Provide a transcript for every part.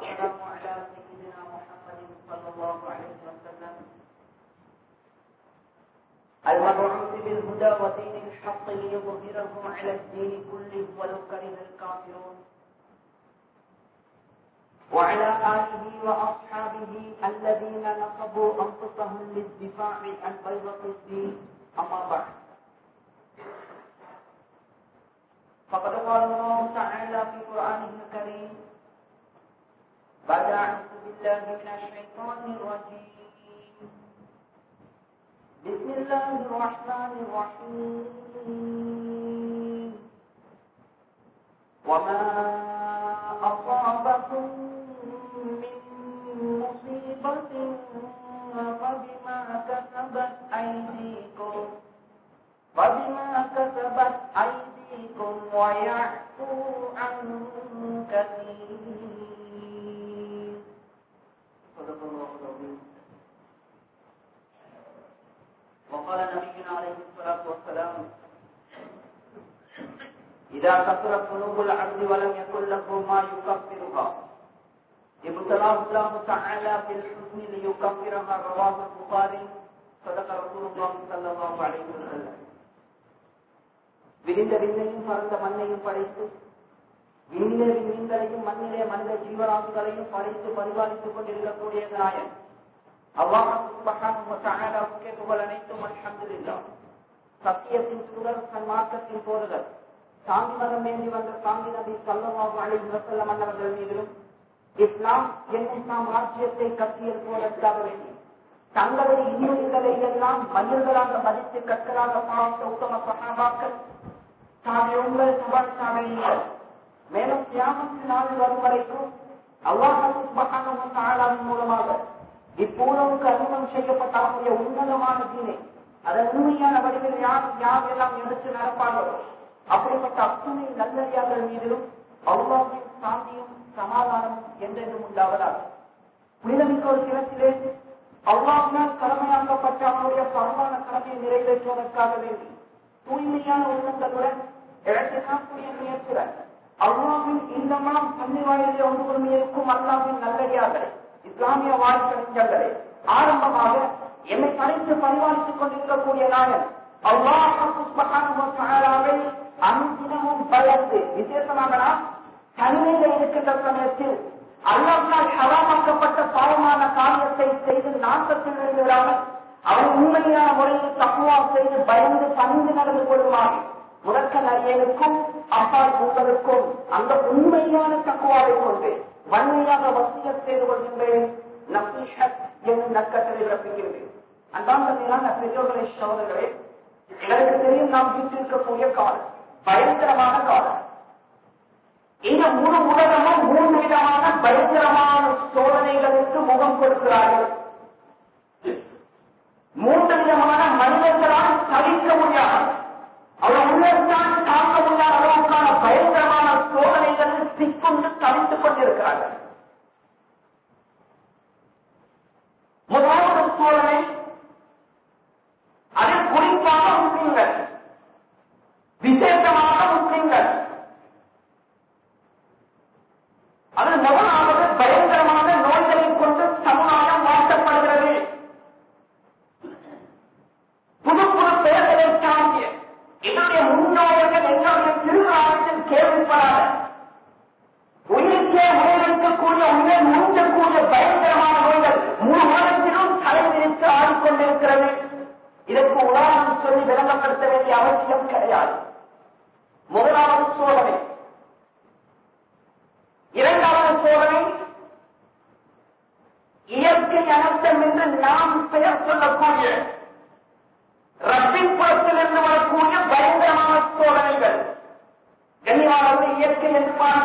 والسلام على سيدنا محمد صلى الله عليه وسلم. المبعوث بالهدى ودين الحق ليظهره على الدين كله ولو كره الكافرون. وعلى آله وأصحابه الذين نصبوا أنفسهم للدفاع عن بيضة الدين. أما بعد. فقد قال الله تعالى في قرآنه الكريم بعد أعوذ بالله من الشيطان الرجيم. بسم الله الرحمن الرحيم. وما أصابكم من مصيبة فبما كسبت أيديكم فبما كسبت أيديكم ويعفو عن كثير. وقال نبينا عليه الصلاة والسلام إذا كثرت ذنوب العبد ولم يكن له ما يكفرها ابتلاه الله تعالى في الحزن ليكفرها رواه البخاري صدق رسول الله صلى الله عليه وسلم விரிந்த விண்ணையும் பறந்த மண்ணையும் படைத்து விண்ணிலே விண்மீன்களையும் மண்ணிலே மனித ஜீவராசிகளையும் படைத்து பரிபாலித்துக் கொண்டிருக்கக்கூடிய நாயன் அல்லாஹுக்கே புகழ் அனைத்தும் அல்ஹம்துலில்லா. சத்தியத்தின் சுடர் சன்மார்க்கத்தின் போர்கள் சாந்தி மதம் வேண்டி வந்த சாமி நபி சல்லல்லாஹு அலைஹி வஸல்லம் அன்னவர்கள் மீதிலும் இஸ்லாம் என்னும் நாம் ராஜ்யத்தை கட்டியல் கட்டியெழுப்புவதற்காக வேண்டி தங்களுடைய இன்னொருகளை எல்லாம் மனிதர்களாக மதித்து கற்களாக பார்த்த உத்தம சகாபாக்கள் தாவியங்கள் சுபாஷ் தாவையீர்கள் மேலும் தியாகத்தின் நாள் வரும் வரைக்கும் அல்லாஹின் மூலமாக இப்பூரவுக்கு அறிமுகம் செய்யப்பட்டாக்கூடிய உன்னதமான தீனை. அதன் உண்மையான வடிவில் யார் யார் எல்லாம் எடுத்து நடப்பார்களோ அப்படிப்பட்ட அத்துணை நல்லறியார்கள் மீதிலும் அல்லாவின் சாந்தியும் சமாதானமும் என்றென்றும் உண்டாவதாக புனிதமிக்க ஒரு தினத்திலே அவ்வாவினால் கடமையாக்கப்பட்ட அவனுடைய பரவான கடமையை நிறைவேற்றுவதற்காக வேண்டி தூய்மையான உள்ளங்களுடன் இழக்கக்கூடிய முயற்சிகள். அல்லாவின் இல்லமாம் பன்னிவாயிலே ஒன்று கொண்டு இருக்கும் அல்லாவின் நல்லறியாதலை இஸ்லாமிய வாழ்க்கை ஆரம்பமாக என்னை படைத்து பரிமாறித்துக் கொண்டிருக்கக்கூடிய நாயன் அல்லாஹாவை அனுதினமும் பயந்து விசேஷமாக நாம் தனிமையில இருக்கின்ற சமயத்தில் அல்லாஹால் ஹராமாக்கப்பட்ட பாவமான காரியத்தை செய்து நாட்டத்தில் இருந்து விடாமல் அவன் உண்மையான முறையில் தப்புவா செய்து பயந்து பணிந்து நடந்து கொள்ளுமாறு உறக்க நரியனுக்கும் அப்பால் உங்களுக்கும் அந்த உண்மையான தக்குவாவை கொண்டு வன்மையாக வசியம் செய்து கொள்கின்றேன் நபீஷத் என்னும் நக்கத்தில் பிறப்பிக்கின்றேன் அன்பான மேலான பெற்றோர்களை சோதர்களே எனக்கு தெரியும் நாம் வீட்டிருக்கக்கூடிய காலம் பயங்கரமான காலம். இந்த முழு உலகமும் மூன்று விதமான பயங்கரமான சோதனைகளுக்கு முகம் கொடுக்கிறார்கள். மூன்று விதமான மனிதர்களால் தவிர்க்க முடியாது. அவர் உள்ளத்தான் தாக்க முடியாத அளவுக்கான பயங்கரமான கொண்டு தவித்துக் கொண்டிருக்கிறார்கள். முதலாவது சோதனை அது குறிப்பாக முஸ்லிம்கள் விசேஷமாக முஸ்லிம்கள் அது முதலாவது பயங்கரமான நோய்களை கொண்டு சமுதாயம் மாற்றப்படுகிறது புது புது பெயர்களை தாங்கிய என்னுடைய முன்னோர்கள் எங்களுடைய திருவிழாவில் கேள்விப்படாத உயிருக்கே உயிரிழக்கக்கூடிய உயிரை முந்தக்கூடிய பயங்கரமான நோய்கள் முழு உலகத்திலும் தலைவிரித்து ஆடிக்கொண்டிருக்கிறது இதற்கு உதாரணம் சொல்லி விளங்கப்படுத்த வேண்டிய அவசியம் கிடையாது முதலாவது சோதனை இரண்டாவது சோதனை இயற்கை அனர்த்தம் என்று நாம் பெயர் சொல்லக்கூடிய ரப்பின் புறத்திலிருந்து வரக்கூடிய பயங்கரமான சோதனைகள் கண்ணியமானது இயற்கை என்று பார்க்கிறோம்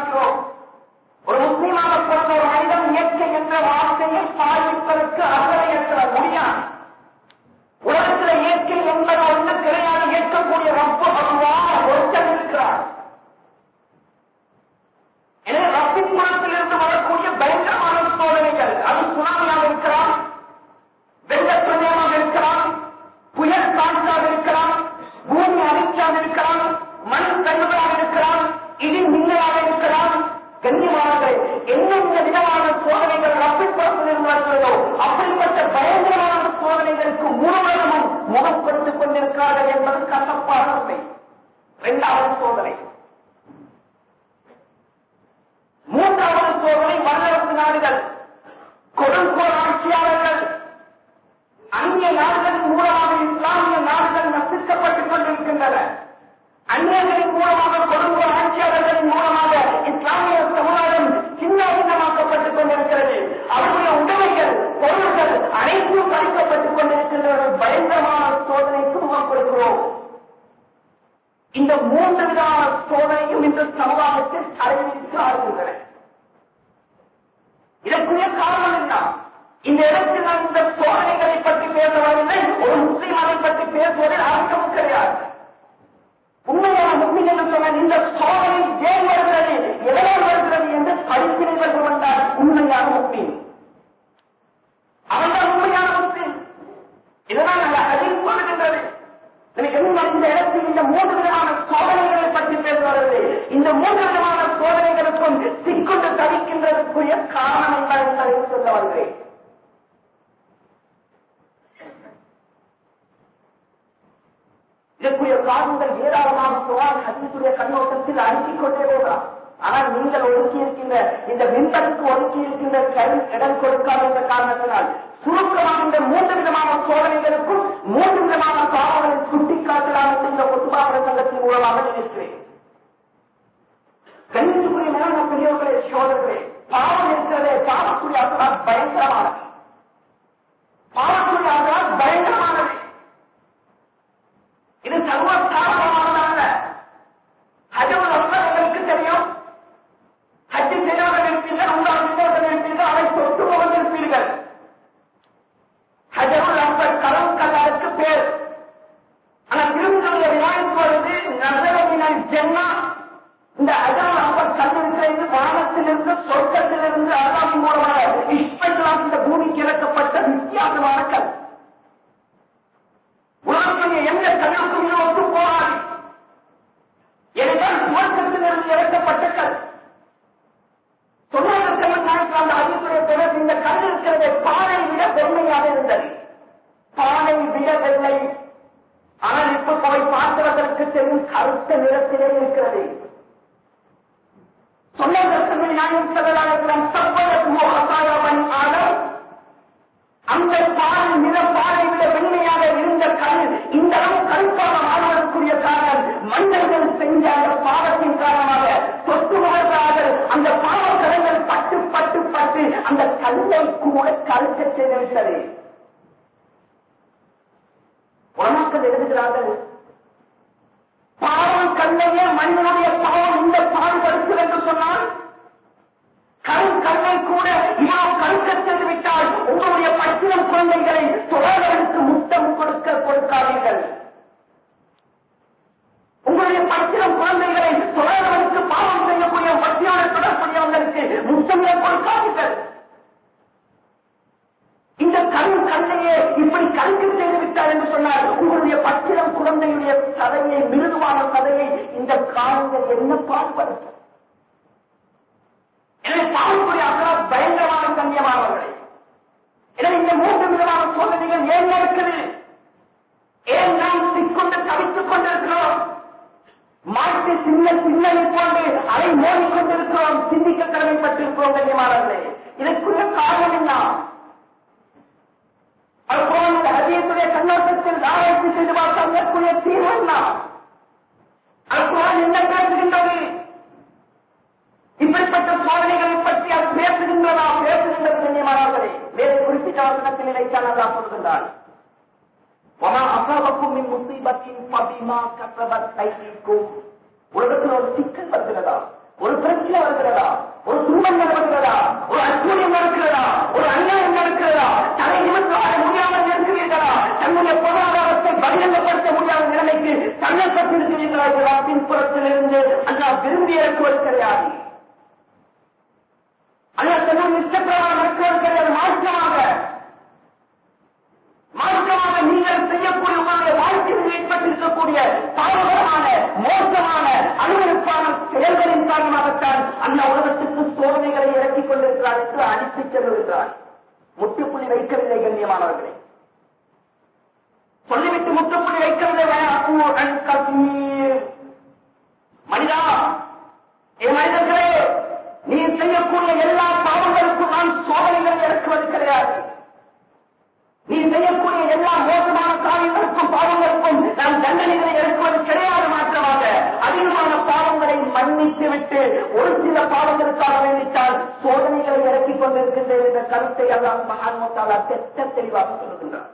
ஒரு சில பாவங்களுக்காக வேண்டித்தால் சோதனைகளை இறக்கிக் கொண்டிருக்கின்றேன் என்ற கருத்தை எல்லாம் மகான்மத்தாலா தெட்ட தெளிவாக சொல்லுகின்றார்.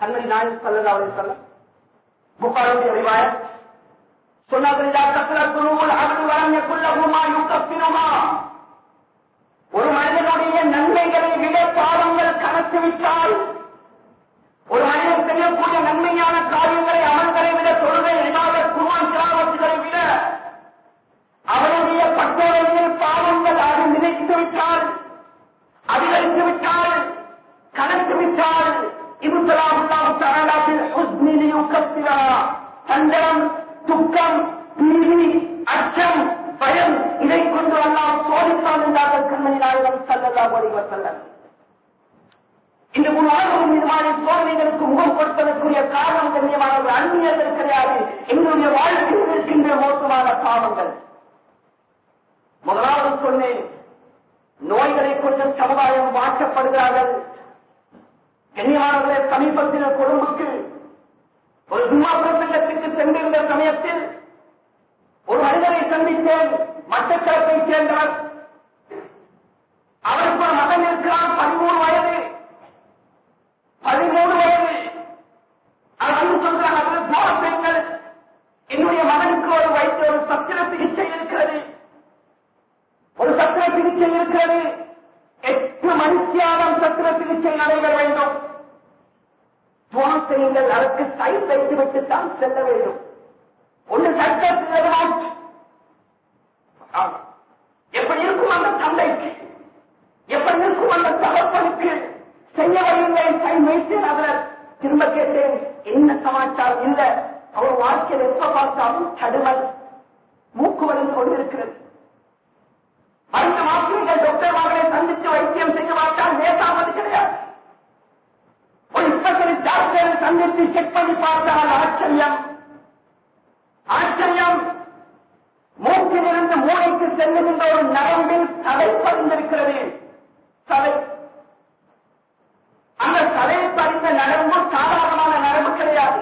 கண்மணி நாயக் சல்லா அவரை சொல்ல புகாருடைய அறிவாய சொன்னார்கள் ஒரு மனிதனுடைய நன்மைகளை விட பாவங்கள் கணக்கு விட்டால் ஒரு மனிதன் செய்யக்கூடிய நன்மையான காரியங்களை அமல் விட தொழுகை இல்லாத குருவான் கிராமத்துகளை விட அவனுடைய பட்டோரையில் பாவங்கள் அது நினைத்து விட்டால் அதிகரித்து விட்டால் கலந்து விட்டால் சந்தனம் துக்கம் பீதி அச்சம் பயம் இதை கொண்டு அல்லாம் சோதித்தான் என்றார்கள் கண்மணி நாயகம் சல்லல்லா அலைஹி வஸல்லம். இந்த முன் உலகம் இது மாதிரி சோதனைகளுக்கு முகம் கொடுப்பதற்குரிய காரணம் கண்ணியமான ஒரு அந்நியர்கள் கிடையாது. எங்களுடைய வாழ்க்கையில் இருக்கின்ற மோசமான பாவங்கள். முதலாவது சொன்னேன் நோய்களை கொண்டு சமுதாயம் மாற்றப்படுகிறார்கள். கண்ணியமானவர்களே சமீபத்தில் கொழும்புக்கு ஒரு ஜும்மா பிரசங்கத்துக்கு சென்றிருந்த சமயத்தில் ஒரு மனிதரை சந்தித்தேன். மட்டக்களப்பைச் சேர்ந்தார் அவருக்கு ஒரு மகன் இருக்கிறான் பதிமூணு வயது. பதிமூணு வயது. அவர் வந்து சொல்றாங்க அதில் பெண்கள். என்னுடைய மகனுக்கு ஒரு வயிற்று ஒரு சத்திர சிகிச்சை இருக்கிறது. சிகிச்சை இருக்கிறது எட்டு மணித்தியாலம் சத்திர சிகிச்சை நடைபெற வேண்டும். துவா செய்யுங்கள் அதற்கு சைட் வைத்துவிட்டு தான் செல்ல வேண்டும். ஒன்று சட்டத்தில் எப்படி இருக்கும் அந்த தந்தைக்கு? எப்படி இருக்கும் அந்த தகப்பனுக்கு? செய்ய செய்யவில்லை கை வைத்து அவர் திரும்ப கேட்டேன் என்ன சமாச்சாரம்? இல்ல அவர் வாழ்க்கையில் எப்ப பார்த்தாலும் தடுமல் மூக்குவரம் கொண்டிருக்கிறது. மருந்து மாத்திரைகள் டாக்டர் மகளை சந்தித்து வைத்தியம் செய்ய மாட்டால் லேசாவது கிடையாது. ஒரு ஸ்பெஷலிஸ்ட் டாக்டர் சந்தித்து செக் பண்ணி பார்த்தால் ஆச்சரியம் ஆச்சரியம் மூக்கிலிருந்து மூளைக்கு செல்லுகின்ற ஒரு நரம்பில் தலை பதிந்திருக்கிறது. தலை. அந்த தலையை பதிந்த நரம்பு சாதாரணமான நரம்பு கிடையாது.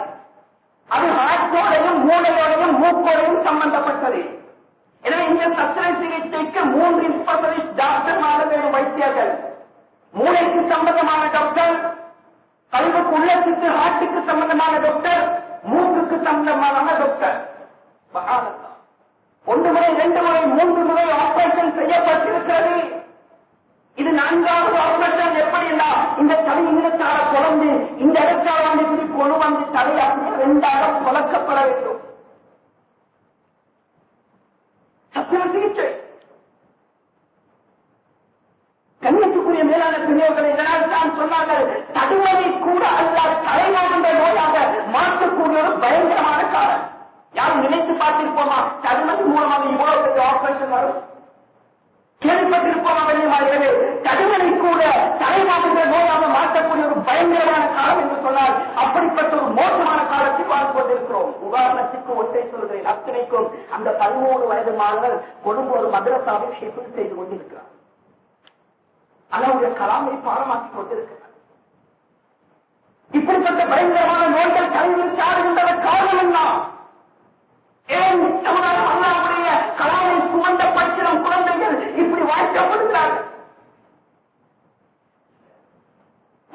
அது ஹார்ட்டோடையும் மூளையோடையும் மூக்கோடையும் சம்பந்தப்பட்டது. எனவே இந்த சத்திரை சிகிச்சைக்கு மூன்று ஸ்பெஷலிஸ்ட் டாக்டர் வைத்தியர்கள். மூளைக்கு சம்பந்தமான டாக்டர் கல்வுக்கு உள்ளத்துக்கு ஹார்ட்டுக்கு சம்பந்தமான டாக்டர் மூக்குக்கு சம்பந்தமான டாக்டர். ஒன்று முறை ரெண்டு முறை மூன்று முறை ஆபரேஷன் செய்யப்பட்டிருக்கிறது. இது நான்காவது ஆபரேஷன். எப்படின்னா இந்த தலை இனத்தார குழந்து இந்த இடத்தால் வந்து கொண்டு வந்து தலை அப்படியே ரெண்டாக வேண்டும். சத்திர சிகிச்சை கண்ணியத்துக்குரிய மேலான பெரியவர்களை இதனால் தான் சொன்னார்கள் தடுமதி கூட அல்ல தலைமாகின்ற நோயாக மாற்றக்கூடிய ஒரு பயங்கரமான காரணம் யாரும் நினைத்து பார்த்திருப்போமா? தடுமதி மூலமாக இவ்வளவு பெரிய ஆபரேஷன் வரும்? கேள்விப்பட்டிருப்போமா வெளியே தடுமதி கூட தலைமாகின்ற நோயாக மாற்றக்கூடிய ஒரு பயங்கரமான காலம் என்று சொன்னால் அப்படிப்பட்ட ஒரு மோசமான காலத்தில் வாழ்ந்து கொண்டிருக்கிறோம். உதாரணத்துக்கு ஒன்றை சொல்கிறேன். அத்தனைக்கும் அந்த பதிமூணு வயது மாணவர் கொழும்பு ஒரு மதரசாவை ஷிப்பில் செய்து கொண்டிருக்கிறார். அல்லாவுடைய கலாமை பாடமாக்கிக் கொண்டிருக்கிறார். இப்படிப்பட்ட பயங்கரமான நோய்கள் தலையில் சாடுகின்றன காரணம் என்ன? ஏன் சமுதாயம் அல்லாவுடைய கலாமை சுமந்த பச்சிலம் குழந்தைகள் இப்படி வாழ்க்கப்படுகிறார்கள்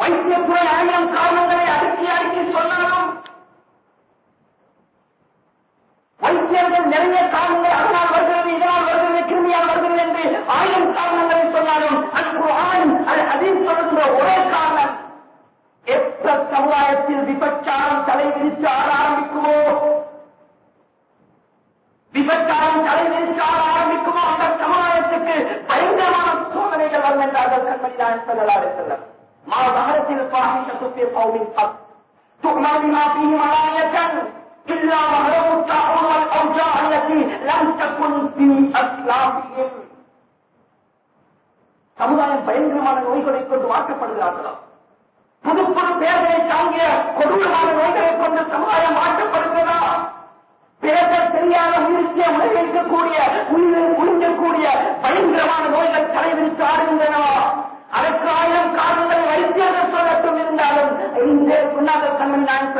வைத்தியத்துறை ஆயிரம் காரணங்களை அடுக்கி அடுக்கி சொன்னாலும் வைத்தியர்கள் நிறைய காரணங்கள் அதனால் வருகிறது இதனால் வருகிறது கிருமியால் வருகிறது என்று ஆயிரம் காரணங்களை சொன்னாலும் அன்று ஆண் அது அதில் சொல்லுகின்ற ஒரே காரணம் எத்த சமுதாயத்தில் விபச்சாரம் தலை விரித்து ஆட ஆரம்பிக்குமோ? விபச்சாரம் தலை விரித்து ஆட ஆரம்பிக்குமோ? அந்த சமுதாயத்துக்கு பயங்கரமான சோதனைகள் வரும் என்றார்கள் கண்மணி நாயன் சொல்லலாறு செல்லம் ما ظهرت الفاحشة في قوم قط تؤمر بما فيه ملاية إلا ظهره الطاعون والأوجاع التي لم تكن في أسلافهم சமுதாயம் பயங்கரமான நோய்களை கொண்டு மாற்றப்படுகிறார்களா புது புது பேர்களை தாங்கிய கொடூரமான நோய்களை கொண்டு சமுதாயம் மாற்றப்படுகிறதா பேச தெரியாத உயிர்த்திய உலகில் இருக்கக்கூடிய உயிரை உறிஞ்சக்கூடிய பயங்கரமான நோய்கள் தலைவிரித்து ஆடுகின்றனவா இந்த கண்ணன் நான்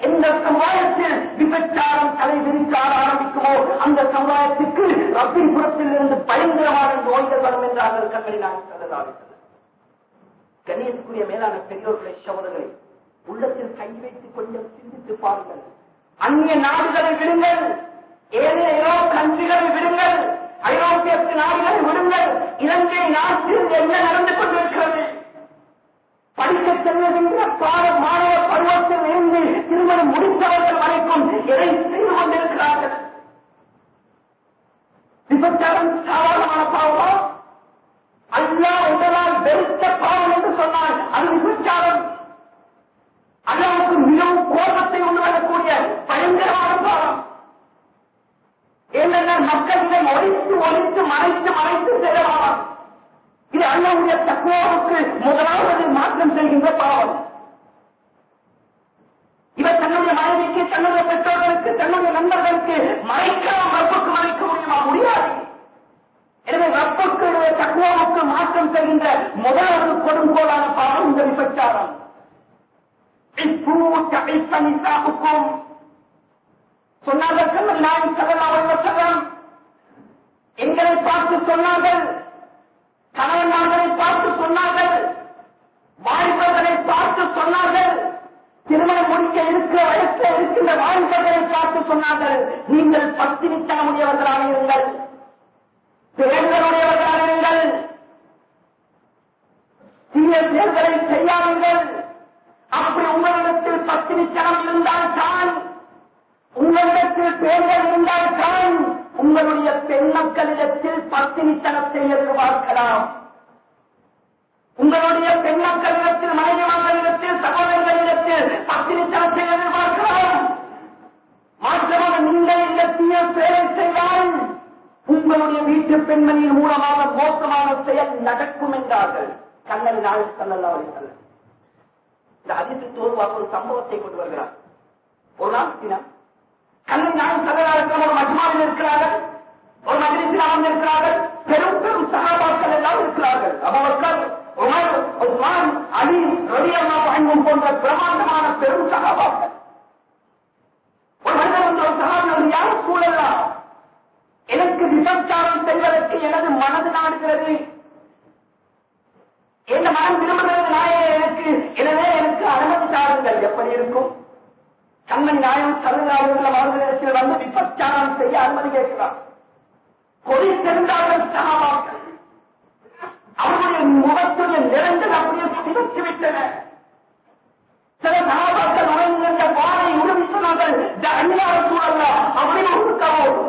எந்த சமுதாயத்தில் விபச்சாரம் தலை விரித்து ஆரம்பிக்குமோ அந்த சமுதாயத்துக்கு ரப்பின் புறத்தில் இருந்து பயங்கரமான நோய்கள் வரும் என்றார்கள் கண்மணி நான் சொல்லலாம் கண்ணியத்துக்குரிய மேலான பெரியோர்களை சோதர்களை உள்ளத்தில் கை வைத்து கொஞ்சம் சிந்தித்து பாருங்கள். அந்நிய நாடுகளை விடுங்கள். ஏழு ஐரோப்பிய கண்ட்ரிகளை விடுங்கள். ஐரோப்பிய நாடுகளை விடுங்கள். இலங்கை நாட்டில் என்ன நடந்து கொண்டு படிக்கச் செல்வதென்ற பாட மாணவ பருவத்தில் இருந்து திருமணம் முடித்தவர்கள் வரைக்கும் எதை செய்து கொண்டிருக்கிறார்கள். விபச்சாரம் சாதாரணமான பாவமா? அல்லா உடலால் வெறுத்த பாவம் என்று சொன்னால் அது விபச்சாரம். அல்லாவுக்கு மிகவும் கோபத்தை உண்டு வரக்கூடிய பயங்கரமான பாவம். ஏனென்றால் மக்கள் இதை ஒழித்து ஒழித்து மறைத்து மறைத்து செல்லலாம் இது அல்லாவுடைய தக்குவாவுக்கு முதலாவது மாற்றம் செய்கின்ற பாவம். இவர் தன்னுடைய மனைவிக்கு தன்னுடைய பெற்றோர்களுக்கு தன்னுடைய நண்பர்களுக்கு மறைக்கலாம் ரப்புக்கு மறைக்க முடியுமா? முடியாது. எனவே ரப்புக்கு தக்குவாவுக்கு மாற்றம் செய்கின்ற முதலாவது கொடுங்கோலான பாவம் இந்த விபச்சாரம். சொன்னார்கள் நான் சகலாம் எங்களை பார்த்து சொன்னார்கள் கணவன்மார்களை பார்த்து சொன்னார்கள். வாலிபர்களை பார்த்து சொன்னார்கள். திருமணம் முடிக்க இருக்க வயசில் இருக்கின்ற வாலிபர்களை பார்த்து சொன்னார்கள். நீங்கள் பத்தினித்தனமுடையவர்களாக இருங்கள். பிறந்தனுடையவர்களாக இருங்கள். தீய செயல்களை செய்யாதீர்கள். அப்படி உங்களிடத்தில் பத்தினித்தனம் இருந்தால் தான் உங்களிடத்தில் பேர்கள் இருந்தால் தான் உங்களுடைய பெண் மக்களிடத்தில் பத்தினித்தனத்தை எதிர்பார்க்கலாம். உங்களுடைய பெண் மக்களிடத்தில் மனைவி மக்களிடத்தில் சகோதரர்களிடத்தில் பத்தினித்தனத்தை எதிர்பார்க்கலாம். மாற்றமாக நீங்கள் இந்த தீய பேரை செய்தால் உங்களுடைய வீட்டு பெண்மணியின் மூலமாக மோசமான செயல் நடக்கும் என்றார்கள். கண்ணன் நாள் கண்ணல்லா அவர்கள் இந்த அதிர்ச்சி தோல்வாக ஒரு சம்பவத்தை கொண்டு வருகிறார். ஒரு நாள் தினம் கண்ணன் நாள் சகலாளர்கள் ஒரு மஜ்மாவில் இருக்கிறார்கள். ஒரு மஜிலிசில் அமர்ந்திருக்கிறார்கள். பெரும் பெரும் சகாபாக்கள் எல்லாம் இருக்கிறார்கள். அவர்கள் உமர் உஸ்மான் அலி ரலியல்லா வழங்கும் போன்ற பிரமாண்டமான பெரும் சகாபாக்கள். ஒரு மனிதர் வந்து ஒரு சகாபாக்கள் யாரும் சூழலாம் எனக்கு விபச்சாரம் செய்வதற்கு எனது மனது நாடுகிறது. என் மனம் விரும்புகிறது நாயே எனக்கு. எனவே எனக்கு அனுமதி தாருங்கள். எப்படி இருக்கும்? கண்ணன் நாயம் சல்லாவுள்ள மாநிலத்தில் வந்து விபச்சாரம் செய்ய அனுமதி கேட்கிறார். கொடி தெரிந்தார்கள் சகாபாக்கள். அவருடைய முகத்துடைய நிறங்கள் அப்படியே சிவத்து விட்டன. சில சகாபாக்கள் உழைந்த வாழை உறுதி சொன்னார்கள். அந்நியார சூழல்ல அப்படியே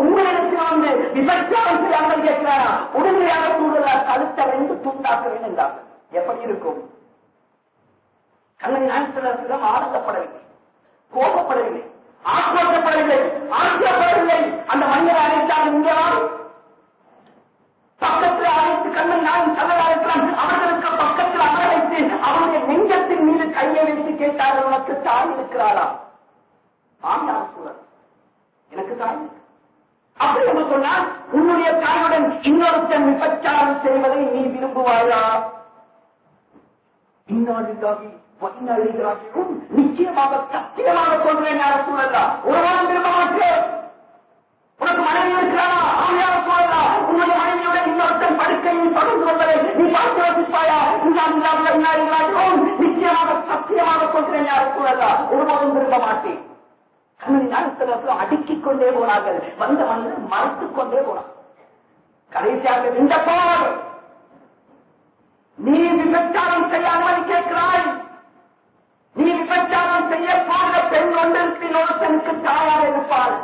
உங்களிடத்தில் வந்து விபச்சாரம் செய்ய அனுமதி கேட்கிறாரா? உடனடியாக சூழல கழுத்த ரெண்டு துண்டாக்க வேண்டார்கள் எப்படி இருக்கும்? கண்ணன் நாயத்திடம் ஆனந்தப்படவில்லை. கோபப்படவில்லை ஆக்ரோஷப்படவில்லை ஆட்சியப்படவில்லை அந்த மனிதரை அழைத்தால் இங்கேதான் பக்கத்தில் அழைத்து கண்ணை நாயின் சகலாயிருக்கிறான் அவர்களுக்கு பக்கத்தில் அமரவைத்து அவருடைய நெஞ்சத்தின் மீது கையை வைத்து கேட்டார்கள் உனக்கு தாய் இருக்கிறாரா ஆமியார் சூழல் எனக்கு தாய் அப்படி என்று சொன்னால் உன்னுடைய தாயுடன் இன்னொருத்தன் விபச்சாரம் செய்வதை நீ விரும்புவாயா? இன்னாலில்லாஹி வ நிச்சயமாக சத்தியமாக சொல்றேன் யார சூழல்லா. ஒரு வாரம் விரும்ப மாட்டேன் உனக்கு மனைவி இருக்கிறானா ஆமையாக சூழல்லா. உன்னுடைய மனைவியோட இன்னொருத்தன் படுக்கையில் தொடர்ந்து வந்ததை நீ பார்த்து வசிப்பாயா நிச்சயமாக சத்தியமாக சொல்றேன் யார சூழல்லா. ஒருபோதும் விரும்ப மாட்டேன் கண்ணன் அடுக்கிக் கொண்டே போனார்கள். வந்த வந்து மறைத்துக் கொண்டே போனார் கடைசியாக நின்ற போனார்கள் நீ விபச்சாரம் செய்ய அனுமதி கேட்கிறாய் நீ விபச்சாரம் செய்ய போகிற பெண் ஒருத்தனுக்கு தாயார் இருப்பாள்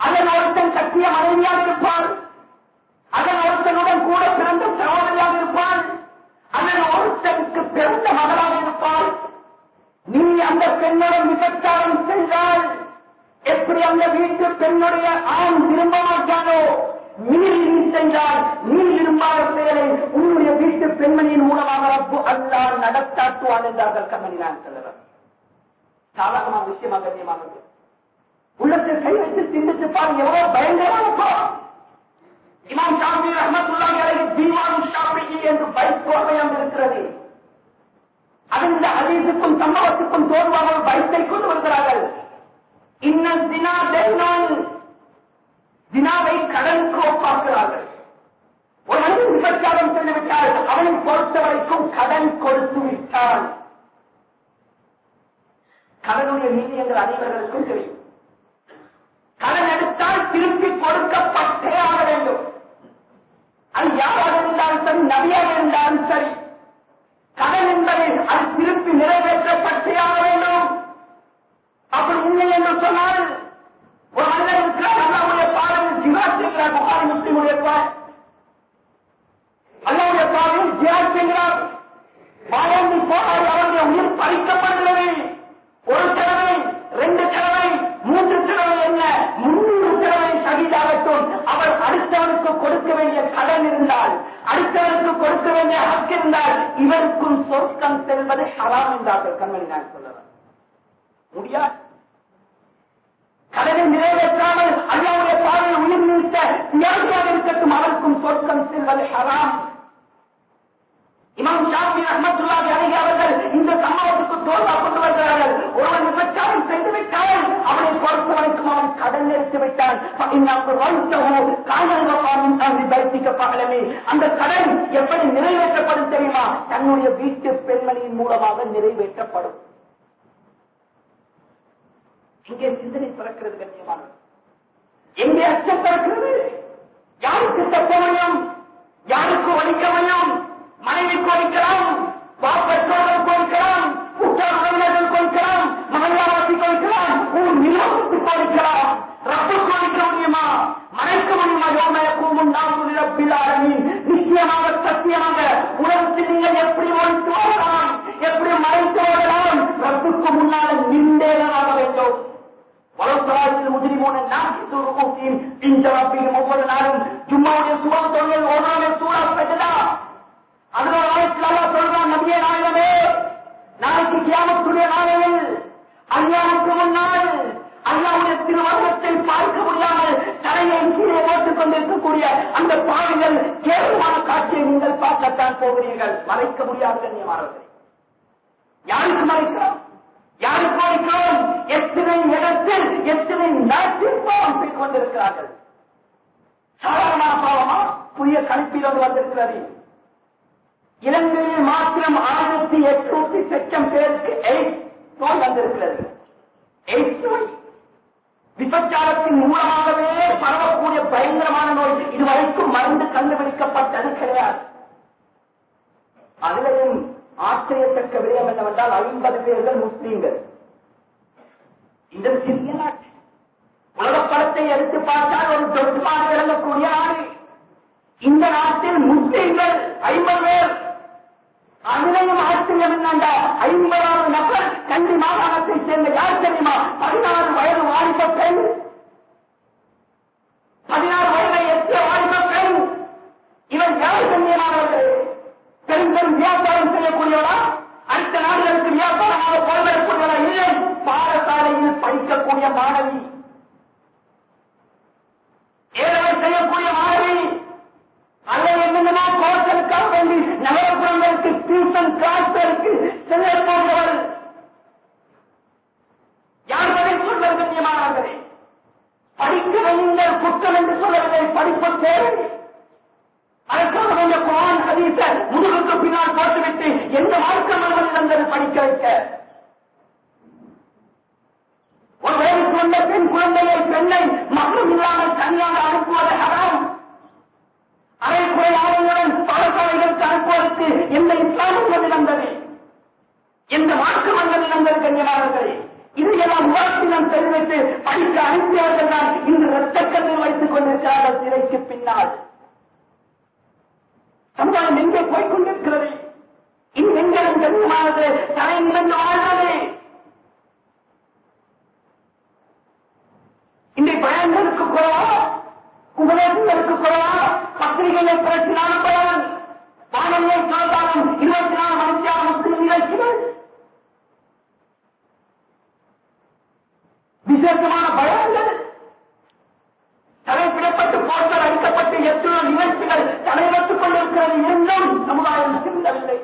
அதன் ஒருத்தன் கட்டிய மனைவியாக இருப்பாள். அதன் ஒருத்தனுடன் கூட பிறந்த சகோதரியாக இருப்பாள். அதன் ஒருத்தனுக்கு பிறந்த மகளாக இருப்பாள். நீ அந்த பெண்ணுடன் விபச்சாரம் செய்தால் எப்படி அந்த வீட்டு பெண்ணுடைய ஆண் விரும்ப மாட்டானோ நீ நீ செய்தால் நீ விரும்பாத செயலை உன்னுடைய வீட்டு பெண்மணியின் மூலமாக அல்லா நடத்தாட்டுவான் என்றார்கள் கமலினான் நான் சாதாரணமான விஷயமா கண்ணியமானது உள்ளத்தில் கை வைத்து சிந்தித்து பாருங்க எவ்வளவு பயங்கரமான பாவம் இமாம் ஷாபி ரஹமத்துல்லாஹி அலைஹி தீவான் ஷாபியி என்று பைக்கோவை இருக்கிறது. அது இந்த ஹதீஸுக்கும் சம்பவத்துக்கும் தோல்வாமல் பயத்தை கொண்டு வருகிறார்கள். இன்ன தினா தேனான். தினாவை கடனுக்கு கோப்பாக்குகிறார்கள் ஒரு மனிதன் விபச்சாரம் செய்துவிட்டால் அவனை பொறுத்தவரைக்கும் கடன் கொடுத்து விட்டான் கடனுடைய நீதி எங்கள் அனைவர்களுக்கும் தெரியும். கடன் எடுத்தால் திருப்பி கொடுக்கப்பட்டே ஆக வேண்டும். அது யாராக இருந்தாலும் சரி நபியாக இருந்தாலும் சரி. கடன் என்பதை அது திருப்பி நிறைவேற்றப்பட்டே ஆக வேண்டும். அப்படி இல்லை என்று சொன்னால் அடுத்தவனுக்கு கொடுக்க வேண்டிய கடன் இருந்தால் அடுத்தவருக்கு கொடுக்க வேண்டிய ஹக்கு இருந்தால் இவருக்கும் சொர்க்கம் செல்வது ஹராம் என்றார்கள். கண்மணி நான் சொல்லலாம். முடியாது. கடனை நிறைவேற்றாமல் அல்லாவுடைய பாதையை உயிர் நீத்த இயற்கையாக இருக்கட்டும் அவருக்கும் சொர்க்கம் செல்வது ஹராம். இமாம் ஷாஃபி ரஹ்மத்துல்லாஹி அலைஹி அவர்கள் இந்த சம்பவத்துக்கு தோல்வா கொண்டு வருகிறார்கள். ஒருவன் அவனை கடன் எடுத்து விட்டான் அந்த கடன் எப்படி நிறைவேற்றப்படும் தெரியுமா? தன்னுடைய வீட்டு பெண்மணியின் மூலமாக நிறைவேற்றப்படும். இங்கே சிந்தனை பிறக்கிறது கண்ணியமான எங்கே அச்சம் பிறக்கிறது? யாருக்கு தப்ப முடியும்? யாருக்கு ஒழிக்க முடியும்? மனைவிக்கு ஒழிக்கலாம்? பெற்றோர்கள் நிச்சயமாக சத்தியமாக உலகத்தில் நீங்கள் எப்படி ஒழித்து வரலாம் எப்படி மறைத்து வரலாம் ரப்புக்கு முன்னால் நின்றேனாக வேண்டும். வளர்த்தலாயில் முதிரிமோன நாசித்துருக்கும் இந்த ரப்பியும் ஒவ்வொரு நாளும் சும்மாவுடைய சுகம் தொழில் ஒரு நாள் சூழா பெற்றதா அதுல ஒரு ஆயத்தில் அல்லா சொல்றான் நபிய நாயகமே நாளைக்கு கியாமத்துடைய நாளையில் அல்லாவுக்கு முன்னால் அல்லாவுடைய திருவருவத்தை பார்க்க முடியாமல் தலையை கீழே போட்டுக் கொண்டிருக்கக்கூடிய அந்த பாவிகள் கேவலமான காட்சியை நீங்கள் பார்க்கத்தான் மறைக்க முடியாது கண்ணியமானவர்களே யாருக்கு மறைக்கிறோம்? யாருக்கு மறைக்கிறோம்? எத்தனை இடத்தில் எத்தனை நாட்டில் பாவம் செய்து கொண்டிருக்கிறார்கள்? சாதாரண பாவமா? புதிய கணிப்பில் வந்திருக்கிறது. இலங்கையில் மாத்திரம் ஆயிரத்தி எட்நூத்தி லட்சம் பேருக்கு எய்ட்ஸ் நோய் வந்திருக்கிறது. எய்ட்ஸ் நோய். விபச்சாரத்தின் மூலமாகவே பரவக்கூடிய பயங்கரமான நோய். இதுவரைக்கும் மருந்து கண்டுபிடிக்கப்பட்டது கிடையாது. அதிலையும் ஆச்சரியத்தக்க விடயம் என்னவென்றால் ஐம்பது பேர்கள் முஸ்லீம்கள். இந்த சிறிய நாட்டு உலக படத்தை எடுத்து பார்த்தால் ஒரு தொட்டுமாக விளங்கக்கூடிய ஆடு இந்த நாட்டில் முஸ்லீம்கள் ஐம்பது பேர். அதிலையும் ஆச்சரியம் என்னண்டா ஐம்பதாவது நபர் கண்டி மாகாணத்தை சேர்ந்த யார் தெரியுமா? பதினாறு வயது வாலிப பெண். பதினாறு வயதை எட்டிய வாலிப பெண் இவர் யார் கண்ணியமானவர்கள் நாடுகளுக்கு வியாபாரம் செய்யக்கூடியவரா? அடுத்த நாடுகளுக்கு வியாபாரமாக பொருளக்கூடியவரா இல்லை. பாடசாலையில் படிக்கக்கூடிய மாணவி. ஏழை செய்யக்கூடிய மாணவி. அல்ல என்னென்னமோ கோர்த்தலுக்காக வேண்டி நகரப்புறங்களுக்கு டியூஷன் கிளாஸ்களுக்கு செல்ல போகிறவர் யார் பதில் சொல்வது கண்ணியமானவர்களே படிக்க வையுங்கள் குற்றம் என்று சொல்லவில்லை படிப்பு தேவை அதற்காக வேண்டிய குரான் ஹதீஸ முதுகுக்கு பின்னால் போட்டுவிட்டு எந்த மார்க்கம் இருந்தது படிக்க வைக்க ஒரு வயதுக்கு வந்த பெண் குழந்தையை பெண்ணை மக்கள் இல்லாமல் தனியாக அனுப்புவது ஹராம் அரைக்குறை ஆளுநருடன் பாடசாலைகளுக்கு அனுப்புவதற்கு எந்த இஸ்லாமும் நடந்தது எந்த மாற்றம் வந்தது நடந்தது கண்ணியமானவர்களே இதையெல்லாம் உலகத்தினம் தெரிவித்து படிக்க அனுப்பியவர்கள் தான் இன்று ரத்தக்கண்ணில் வைத்துக் கொண்டிருக்கிறார்கள் சிறைக்கு பின்னால் சமுதாயம் எங்கே போய்கொண்டிருக்கிறது இன்னும் எங்களும் கண்ணியமானது தலை நிமிர்ந்து வாழ்றது இந்த பயன்களுக்கு குறவா உபதேசங்களுக்கு குறவா பத்திரிகையை புரட்சினாலும் பலன் வானொலியை திறந்தாலும் இருபத்தி நாலு மணித்தியான முஸ்லிம் நிகழ்ச்சிகள் விசேஷமான பயன்கள் தலைப்பிடப்பட்டு போஸ்டர் அளிக்கப்பட்டு எத்தனை நிகழ்ச்சிகள் தலைவத்துக் கொண்டிருக்கிறது என்றும் சமுதாயம் சிந்தவில்லை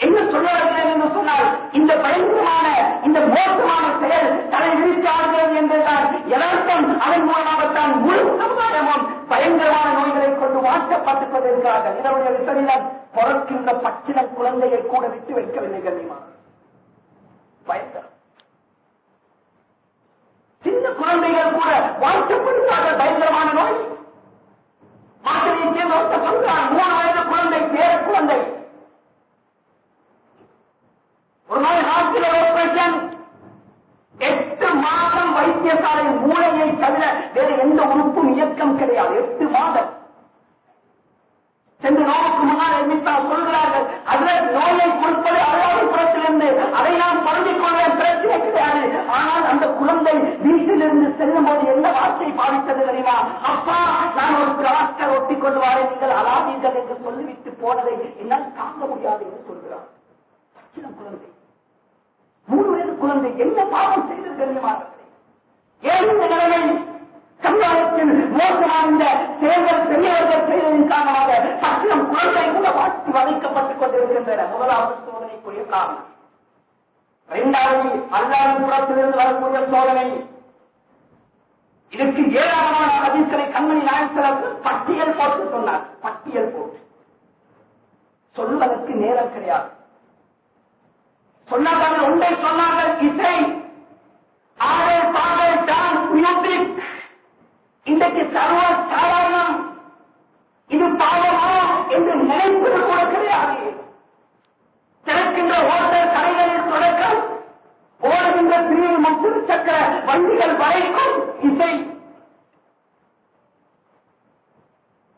என்ன சொல்ல வருகிறேன் என்று சொன்னால் இந்த பயங்கரமான இந்த மோசமான செயல் தலை விரித்து ஆகிறது என்றுதான் யதார்த்தம் அதன் மூலமாகத்தான் முழு சமுதாயமும் பயங்கரமான நோய்களை கொண்டு மாற்றப்பட்டுக் கொண்டிருக்கிறார்கள் இதனுடைய பிறக்கின்ற பச்சிலம் குழந்தையை கூட விட்டு வைக்கவில்லை கண்ணியமா பயங்கரம் சின்ன குழந்தைகள் கூட வாழ்க்கப்படுகிறார்கள் பயங்கரமான நோய். மாதிரியை சேர்ந்த ஒருத்தர் மூணு வயது குழந்தை பேர குழந்தை. ஒரு நாள் நாட்டில் ஆபரேஷன் எட்டு மாதம் வைத்தியசாலை மூளையை தவிர வேறு எந்த உறுப்பும் இயக்கம் கிடையாது. எட்டு மாதம். சென்று நோவுக்கு முன்னால் எண்ணித்தா சொல்கிறார்கள் அதுவே நோயை கொடுப்பது அல்லாத புறத்திலிருந்து அதை நாம் பருந்திக் கொள்ள பிரச்சனை கிடையாது ஆனால் அந்த குழந்தை வீட்டிலிருந்து செல்லும் போது எந்த வார்த்தையை பாதித்தது அறிவா அப்பா நான் ஒரு பிராஸ்டர் ஒட்டிக் கொண்டு வரேன். நீங்கள் அலாதீர்கள் என்று சொல்லிவிட்டு போனதை என்னால் தாங்க முடியாது என்று சொல்கிறார். குழந்தை. மூணு வயது குழந்தை என்ன பாவம் செய்தது தெரியுமா? ஏன் இந்த நிலைமை? சமுதாயத்தில் மோசமான இந்த தேர்தல் பெரியவர்கள் செய்ததின் காரணமாக சத்தியம் குழந்தை கூட வாழ்த்தி வதைக்கப்பட்டுக் கொண்டிருக்கின்றன முதலாவது சோதனைக்குரிய காரணம் இரண்டாவது அல்லாவின் புறத்திலிருந்து வரக்கூடிய சோதனை. இதற்கு ஏராளமான அதிர்களை கண்மணி நாயக்கருக்கு பட்டியல் போட்டு சொன்னார். பட்டியல் போட்டு. சொல்வதற்கு நேரம் கிடையாது. சொன்னார்கள் ஒன்றை சொன்னார்கள் இசை. ஆடல் பாடல் டான்ஸ் மியூசிக். இன்றைக்கு சர்வ சாதாரணம். இது பாவமா என்று நினைப்பது கூட கிடையாது திறக்கின்ற ஓட்டல் கடைகளில் தொடக்கம் ஓடுகின்ற சிறிய முப்பது சக்கர வண்டிகள் வரைக்கும் இசை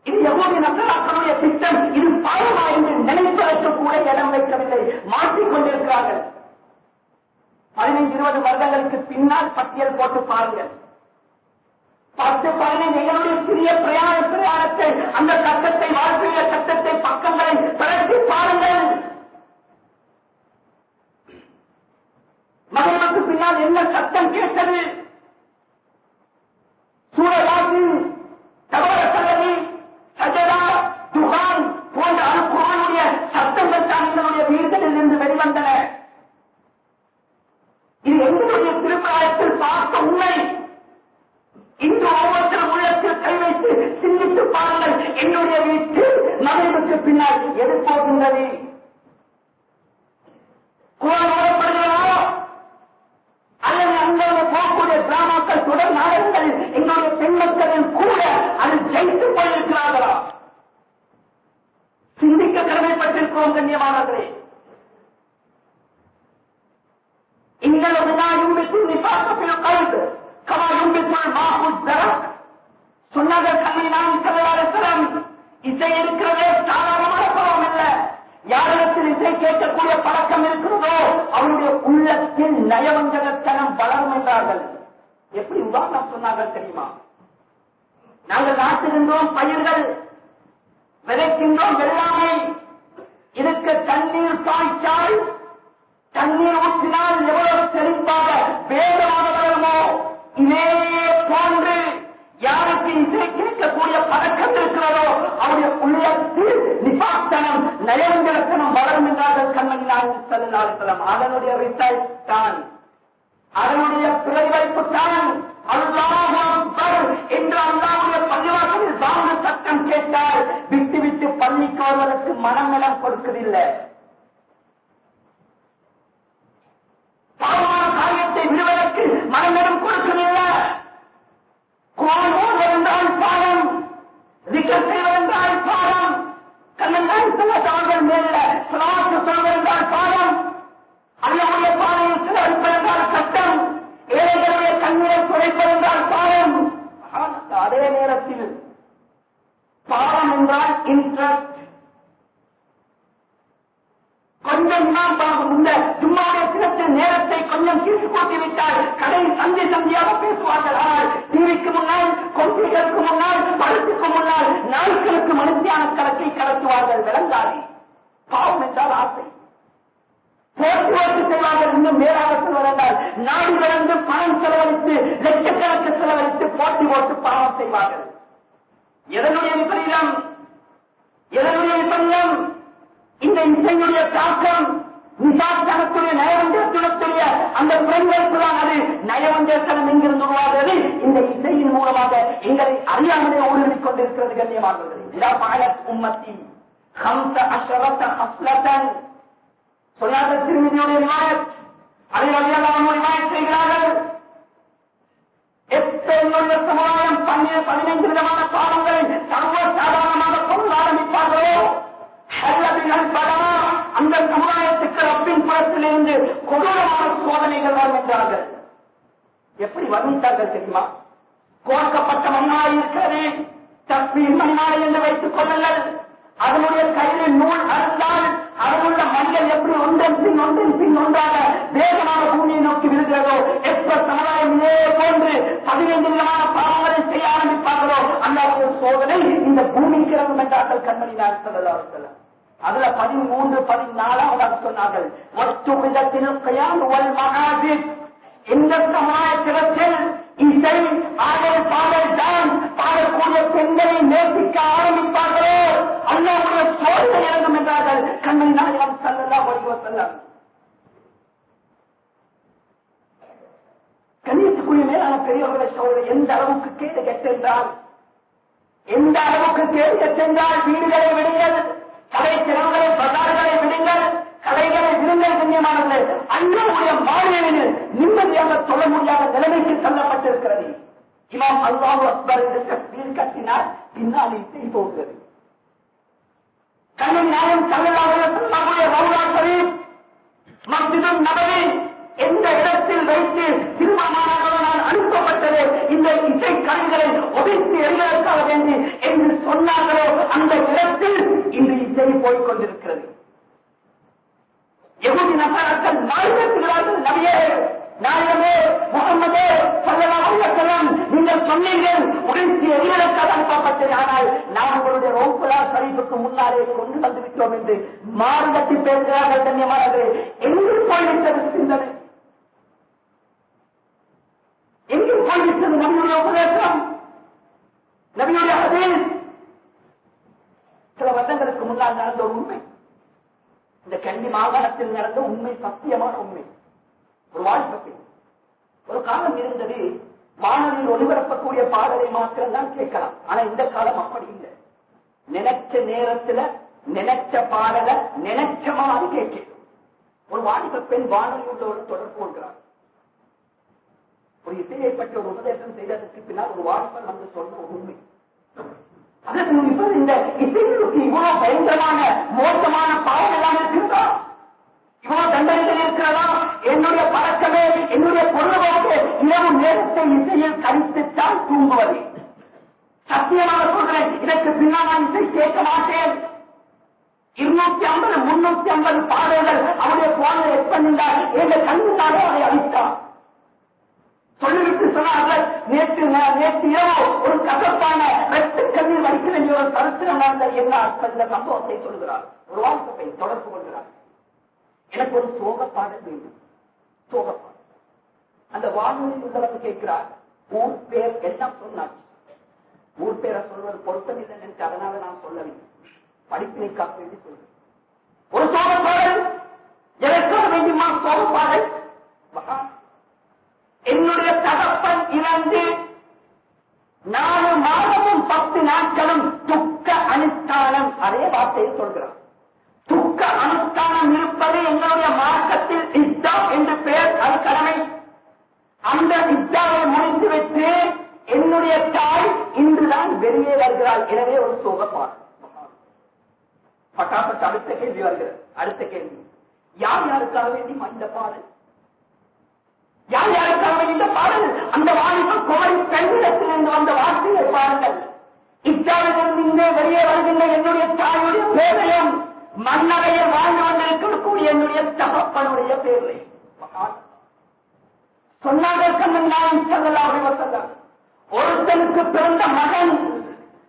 இது எவ்வளவு நகராக்களுடைய திட்டம் இது பாவமா என்று நினைப்பதற்கு கூட இடம் வைக்கவில்லை மாற்றிக் கொண்டிருக்கிறார்கள் பதினைந்து இருபது வருடங்களுக்கு பின்னால் பட்டியல் போட்டு பாருங்கள் பத்து பதினைந்து எங்களுடைய சிறிய பிரயாண பிரயாணத்தை அந்த சட்டத்தை வாழ்க்கைய சட்டத்தை பக்கங்களை திரட்டி பாருங்கள் மகனுக்கு பின்னால் என்ன சட்டம் கேட்டது சூழலாசி தவற சல்லி சஜதா துகான் போன்ற அனுப்புவானுடைய சட்டங்கள் தான் எங்களுடைய வீடுகளில் இருந்து வெளிவந்தன இது எங்களுடைய திருப்பிராயத்தில் பார்த்த உண்மை இன்று ஒவ்வொருத்தரும் உள்ளத்தில் கை வைத்து சிந்தித்து பாருங்கள் என்னுடைய வீட்டு மகிழ்வுக்கு பின்னால் எது போகின்றது குரான் ஓடப்படுகிறதா அல்லது அங்கே போகக்கூடிய கிராமக்கள் தொடர் நாடகங்களில் எங்களுடைய பெண் மக்களில் கூட அது ஜெயித்து போயிருக்கிறார்களா சிந்திக்க கடமைப்பட்டிருக்கிறோம் கண்ணியமானவர்களே இன்னல் வினா யும்பித்து நிபாசத்தில் கல்வி கமா யும்பித்துள் மாஹுத் தரக் சொன்னார்கள் கண்ணை நாம் செல்லவாரசரம் இசை இருக்கிறதே சாதாரணமான பருவம் அல்ல யாரிடத்தில் இசை கேட்கக்கூடிய பழக்கம் இருக்கிறதோ அவருடைய உள்ளத்தில் நயவஞ்சகத்தனம் வளரும் என்றார்கள். எப்படி உதாரணம் சொன்னார்கள் தெரியுமா? நாங்கள் நாட்டுகின்றோம் பயிர்கள் விதைக்கின்றோம் எல்லாமே. இதுக்கு தண்ணீர் பாய்ச்சால் தண்ணீர் ஊற்றினால் எவ்வளவு தெளிப்பாக வேகமாக வளருமோ இதே போன்று யாருக்கு இசை கேட்கக்கூடிய பழக்கம் இருக்கிறதோ அவருடைய உள்ளத்தில் நிபாத்தனம் நயவஞ்சகத்தனம் வளரும் என்றார்கள் கண்மணி நாயகம் செல்லாசலம் அதனுடைய ரிசல்ட் தான். அதனுடைய பிரதிவைப்பு தான். அல்லாஹர் என்று அல்லாவுடைய பள்ளிவாசலில் வாங்க சட்டம் கேட்டால் விட்டு விட்டு பள்ளிக்கு வருவதற்கு மனநலம் கொடுக்கவில்லை. பாவமான காரியத்தை விடுவதற்கு மனநலம் கொடுக்கவில்லை. குரான் கண்ணந்தாய் செல்லத்தவர்கள் மேல சிலாத்து சொல்வதால் பாடம். அல்லாவுடைய பாதையில் செலவழிப்பதென்றால் சட்டம். ஏழைகளுடைய கண்ணீரை குறைப்பதென்றால் பாடம். அதே நேரத்தில் பாடம் என்றால் இன்ட்ரெஸ்ட் கொஞ்சம் நாம் இந்த சும்மாவே சிலத்தில் நேரத்தை கொஞ்சம் கீழ்த்து கூட்டி விட்டால் கடை சந்தி சந்தியாக பேசுவார்கள். ஆனால் டிவிக்கு முன்னால் கொம்பிகளுக்கு முன்னால் படத்துக்கு முன்னால் நாய்களுக்கு மனுஷியான கணக்கை கடத்துவார்கள் விளங்காது பாவம் என்றால் ஆசை. போக்குவரத்து செய்வார்கள் இன்னும் மேலாக சொல்வதென்றால் நாடு கடந்து பணம் செலவழித்து லட்சக்கணக்கு செலவழித்து போட்டி போட்டு பாவம் செய்வார்கள். எதனுடைய விபரீதம்? எதனுடைய விபரீதம்? இந்த இசையுடைய தாக்கம் நிசாசனத்துடைய நயவஞ்சகத்துடைய அந்த பெண்களுக்கு அது. நயவஞ்சகத்தனம் எங்கிருந்து உருவாகிறது இந்த இசையின் மூலமாக எங்களை அறியாமலே ஊடுருவிக் கொண்டிருக்கிறது கண்ணியமாகிறது இதா பாலத் உம்மத்தி. ஹம்ச அஷரத்த ஹஸ்லத்தன் சொன்னார்கள் திருமதியுடைய ரிவாயத் அதை வழியாக அவங்க செய்கிறார்கள். எத்தனை சமுதாயம் பன்னிரு பதினைந்து விதமான பாடங்களை சர்வசாதாரணமாக சாதாரணமாக கொள்ள அல்லது பலா அந்த சமுதாயத்துக்கு ரப்பின் புறத்திலிருந்து கொடூரமான சோதனைகள் வரும் என்றார்கள் எப்படி வருந்தார்கள் தெரியுமா? கோர்க்கப்பட்ட மண்ணாய் இருக்கிறது. தப்பி மண்ணாய் என்று வைத்துக் கொள்ளுங்கள். அதனுடைய கையில் நூல் அறுத்தால் அதனுள்ள மண்கள் எப்படி ஒன்றன் பின் ஒன்றின் பின் ஒன்றாக வேகமாக பூமியை நோக்கி விழுகிறதோ எப்ப சமுதாயம் இதே போன்று பதினைந்து விதமான பாவங்களை செய்ய ஆரம்பிப்பார்களோ அந்த சோதனை இந்த பூமி இறங்கும் என்றார்கள் கண்மணி நான் சொல்லலாம் அதுல பதிமூன்று பதினாலாவது சொன்னார்கள். ஒத்து விதத்தில் கையாண்டு மகாஜித். இந்த சமுதாயத்திடத்தில் இசை ஆடல் பாடல் தான் பாடக்கூடிய பெண்களை நேசிக்க ஆரம்பிப்பார்களோ? அல்லாவுடைய சோதனை இறங்கும் என்றார்கள். கண்ணை நாயகம் செல்லலா வடிவ செல்லம் கண்ணியத்துக்குரிய மேலான பெரியவர்களை சோதனை எந்த அளவுக்கு கேடு கெட்டென்றால்? எந்த அளவுக்கு கேடு கெட்டென்றால்? வீடுகளை வெளியே கடை திறங்களை பசார்களை விடுங்கள் கடைகளை விடுங்கள் கண்ணியமானவர்கள். அண்ணனுடைய வாழ்வில் நிம்மதியாக சொல்ல முடியாத நிலைமைக்கு தள்ளப்பட்டிருக்கிறது. இமாம் அல்லாஹ் அக்பர் என்று தக்பீர் கட்டினால் பின்னால் இசை போகிறது கண்ணன் நாயம் சல்லல்லாஹு நம்முடைய ரவுலா ஷரீப் மஸ்ஜிதும் எந்த இடத்தில் வைத்து திருமணமானவர்கள் நான் அனுப்பப்பட்டது. இந்த இசை கலைகளை ஒதுக்கி எங்களுக்காக வேண்டி என்று சொன்னார்களோ அந்த இடத்தில் சிந்தை இசை போய்க் கொண்டிருக்கிறது எகுதி நகரங்கள் நாயகத்துகிறார்கள் நபியே நாயகமே முகமதே சொல்லலாம் நீங்கள் சொன்னீர்கள் உடைத்து எதிரக்காக அனுப்பப்பட்டது ஆனால் நான் உங்களுடைய ரோப்புலா சரிவுக்கு முன்னாலே கொண்டு வந்து விட்டோம் என்று மாறுதட்டி பேசுகிறார்கள் தன்யமானது எங்கு போய்விட்டது சிந்தனை? எங்கு போய்விட்டது நம்முடைய உபதேசம்? நம்முடைய அதே சில வருடங்களுக்கு முன்னால் நடந்த ஒரு உண்மை. இந்த கண்டி மாகாணத்தில் நடந்த உண்மை சத்தியமான உண்மை. ஒரு வாழ்க்கை ஒரு காலம் இருந்தது வானொலியில் ஒளிபரப்பக்கூடிய பாடலை மாத்திரம் தான் கேட்கலாம். ஆனா இந்த காலம் அப்படி இல்லை. நினைச்ச நேரத்துல நினைச்ச பாடல நினைச்ச மாதிரி கேட்கணும் ஒரு வாணிப பெண் வானொலியோடு தொடர்பு கொள்கிறார் ஒரு இசையை பற்றி ஒரு உபதேசம் செய்ததற்கு பின்னால் ஒரு வாலிபன் வந்து சொன்ன ஒரு உண்மை. அதற்கு இப்போது இந்த இசைக்கு இவ்வளவு பயங்கரமான மோசமான பாவம் எல்லாம் இருக்கிறதா இவ்வளவு தண்டனைகள் இருக்கிறதா? என்னுடைய பழக்கமே என்னுடைய பொருளாக இரவு நேரத்தை இசையில் கழித்துத்தான் தூங்குவது. சத்தியமாக சொல்றேன் இதற்கு பின்னால் நான் இசை கேட்க மாட்டேன். இருநூத்தி ஐம்பது முன்னூத்தி ஐம்பது பாடல்கள் அவருடைய போன எத்தனிந்தால் என்ற கண்ணுனாலே அதை அளித்தார். சொல்லிவிட்டு சொன்னார்கள் நேற்று நேற்று இரவு ஒரு கசப்பான ரத்த கண்ணீர் வடிக்க ஒரு சரித்திரம் நடந்த என்ன அர்த்தம்? இந்த சம்பவத்தை சொல்கிறார். ஒரு வாழ்க்கை தொடர்பு கொள்கிறார். எனக்கு ஒரு சோக வேண்டும். சோகப்பாடல். அந்த வானொலி உள்ளவர் கேட்கிறார் ஊர் பேர் என்ன? சொன்னார். ஊர் பேரை சொல்வது பொருத்தமில்லை எனக்கு அதனால நான் சொல்லவில்லை. படிப்பினைக்காக வேண்டி சொல்றேன் ஒரு சோகப்பாடல். எனக்கு வேண்டுமா சோகப்பாடல்? என்னுடைய தகப்பன் இறந்து நாலு மாதமும் பத்து நாட்களும் துக்க அனுஷ்டானம் அதே வார்த்தையை சொல்கிறார். துக்க அனுஷ்டானம் இருப்பது எங்களுடைய மார்க்கத்தில் இத்தா என்று பெயர் அது கடமை அந்த இத்தாவை வைத்து என்னுடைய தாய் இன்றுதான் வெளியே வருகிறாள். எனவே ஒரு சோகப்பார் பட்டாப்பட்டு அடுத்த கேள்வி வருகிறது. அடுத்த கேள்வி. யார் யாருக்காக வேண்டி இந்த பாடல் யார் பாடல். அந்த வாலிப கோரி பெண்ணிடத்திலிருந்து வந்த வார்த்தையை பாருங்கள். இத்தாவிலிருந்து இங்கே வெளியே வருகின்ற என்னுடைய தாயுடைய பேரையும் மன்னரையில் வாழ்ந்து கொண்டிருக்கக்கூடிய என்னுடைய தகப்பனுடைய பேரை சொன்னார்கள் கண்ணன் நாயம் செல்லலாம் ஒருத்தனுக்கு பிறந்த மகன்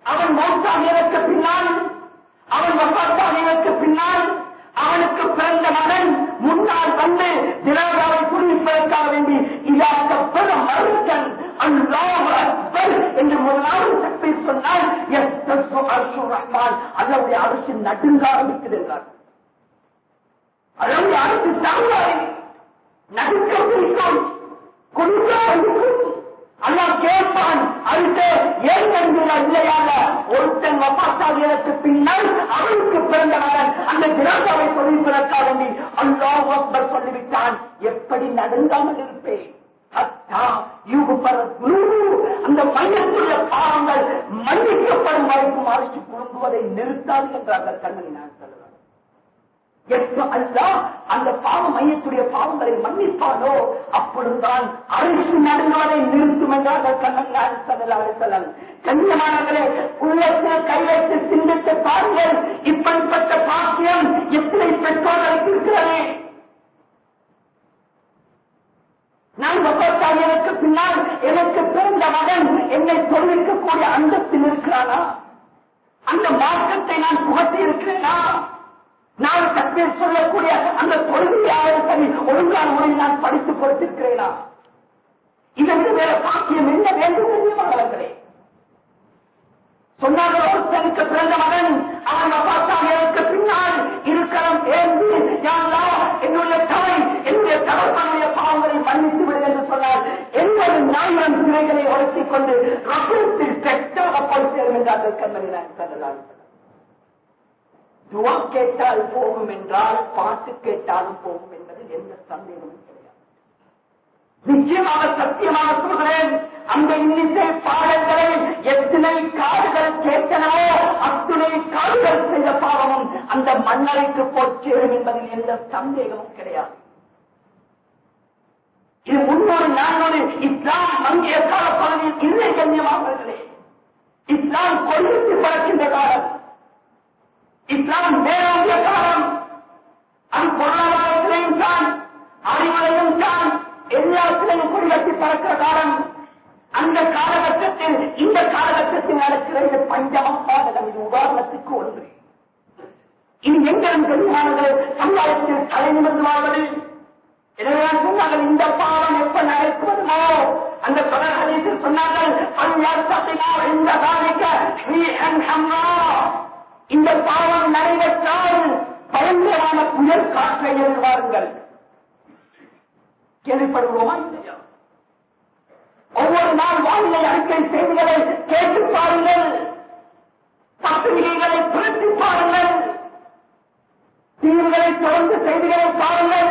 அவன் மௌத்தாகியதற்கு பின்னால் அவன் வசாத்தாகியதற்கு பின்னால் அவனுக்கு பிறந்த மகன் முன்னால் வந்து திலாகாவை புரிவிப்பதற்காக வேண்டி இதாக்க பெரும் மருத்தன் அல்லாஹ் அக்பர் என்று முதலாவது சக்தி சொன்னால் எஸ் அரசு ரஹ்மான். அதனுடைய அரசு நடுங்க ஆரம்பிக்குது என்றார். அதனுடைய அரசு தாங்க நடுக்கிறது பிடிக்கும் கொடுக்க இருக்கும் அல்லா கேட்பான். அடுத்து ஏன் என்கிறார் இல்லையாக ஒருத்தன் வப்பாத்தாகியதற்கு பின்னால் அவனுக்கு பிறந்த மகன் அந்த திராசாவை சொல்லிப்பதற்காக வேண்டி அல்லா அக்பர் சொல்லிவிட்டான். எப்படி நடுங்காமல் இருப்பேன்? அத்தா அந்த மையத்துள்ள பாவங்கள் மன்னிக்கப்படும் வரைக்கும் அரசு குழுங்குவதை நிறுத்தாது என்றார்கள் கண்மணி நான் எப்ப அல்லா அந்த பாவ மையத்துடைய பாவங்களை மன்னிப்பானோ அப்பொழுதுதான் அரசு நடுங்குவதை நிறுத்தும் என்றார்கள் கண்ணன் கண்ணியமானவர்களே உள்ளத்தில் கை வைத்து சிந்தித்து பாருங்கள். இப்படிப்பட்ட பாக்கியம் எத்தனை பெற்றோர்களுக்கு இருக்கிறது? நான் வப்பாத்தாரியனுக்கு பின்னால் எனக்கு பிறந்த மகன் என்னை தொழிலுக்கக்கூடிய அந்தத்தில் இருக்கிறானா? அந்த மார்க்கத்தை நான் புகட்டி இருக்கிறேனா நான் தற்பீர் சொல்லக்கூடிய அந்த தொழுகையாவது சரி ஒழுங்கான முறையில் நான் படித்துக் கொடுத்திருக்கிறேனா? இதற்கு வேற பாக்கியம் என்ன வேண்டும் தெரியுமாங்களே சொன்னார்கள் ஒருத்தனுக்கு பிறந்த மகன் அவன் வபாத்தாமியருக்கு பின்னால் இருக்கலாம் தேர்ந்து யாரா என்னுடைய தாய் என்னுடைய தகவலுடைய பாவங்களை மன்னித்து விடு என்று சொன்னார். எண்பது நாயிரம் சிலைகளை உழைத்துக் கொண்டு ரகுத்தில் பெற்றாக போய் சேரும் கண்மணி நான் சொல்லலாம் துவா கேட்டால் போகும் என்றால் பாட்டு கேட்டாலும் போகும் என்பது எந்த சந்தேகமும் கிடையாது. நிச்சயமாக சத்தியமாக சொல்கிறேன். அந்த இன்னிசை பாடல்களை எத்தனை காடுகள் கேட்டனவோ அத்துணை காடுகள் செய்த பாவமும் அந்த மண்ணறைக்கு போச்சேரும் என்பதில் எந்த சந்தேகமும் கிடையாது. இது முன்னோடு நானோடு இஸ்லாம் மங்கிய காலப்பகுதியில் இல்லை கண்ணியமானவர்களே இஸ்லாம் கொள்கை பறக்கின்ற காலம். இஸ்லாம் வேறாங்க காலம் அது பொருளாதாரத்திலையும் தான் அறிவுரையும் தான் எல்லாத்திலையும் குடிகட்டி பறக்கிற காலம். அந்த காலகட்டத்தில் இந்த காலகட்டத்தில் நடக்கிற இந்த பஞ்சமம் பாடகம் இது உதாரணத்துக்கு ஒன்று. இது எங்களும் கண்ணியமானது சமுதாயத்தில் தலை வாழ்வது சொன்னார்கள் இந்த பாவம் எப்ப நடக்குவதுமோ அந்த தொடர் ஹதீஸில் சொன்னார்கள் பஞ்சாயத்தினா இந்த காலிக்க இந்த பாவம் நடைபெற்றால் பயங்கரமான புயல் காற்றை எதிர்வாருங்கள் கேள்விப்படுவோமா இல்லையா ஒவ்வொரு நாள் வானிலை அறிக்கை செய்திகளை கேட்டு பாருங்கள். பத்திரிகைகளை புரட்டி பாருங்கள். தீவுகளை தொடர்ந்து செய்திகளை பாருங்கள்.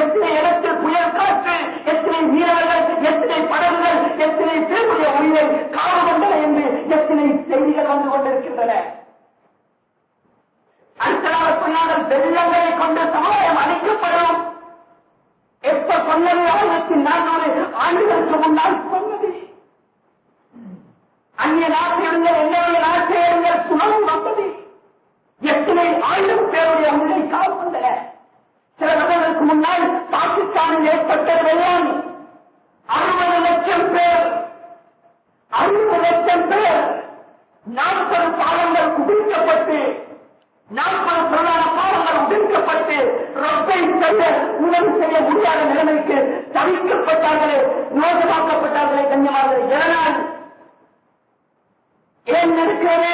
எத்தனை இடத்தில் புயல் காற்று எத்தனை வீரர்கள் எத்தனை படகுகள் எத்தனை பேருடைய உயிரை காவல்களை என்று எத்தனை செய்திகள் வந்து கொண்டிருக்கின்றன? சொன்னார்கள் வெள்ளங்களை கொண்டு சமுதாயம் அழிக்கப்படும். எப்ப சொன்னது ஆயிரத்தி நானூறு ஆண்டுகளுக்கு முன்னால்? சொன்னது. அந்நிய நாட்டிலிருந்து என்னுடைய நாட்டிலிருந்து சுழல் வந்தது. எத்தனை ஆயிரம் பேருடைய உயிரை காவு வந்தன. சில வருடங்களுக்கு முன்னால் பாகிஸ்தானில் ஏற்பட்ட வெள்ளம். அறுபது லட்சம் பேர் அறுபது லட்சம் பேர் நாற்பது பாலங்கள் குடிக்கப்பட்டு நாற்பது பிரதான பாவங்கள் உதிர்க்கப்பட்டு ரப்பை செய்ய உணவு செய்ய முடியாத நிலைமைக்கு தவிக்கப்பட்டார்களே மோசமாக்கப்பட்டார்களே கண்ணியமார்கள் எதனால் ஏன் நடக்கிறது?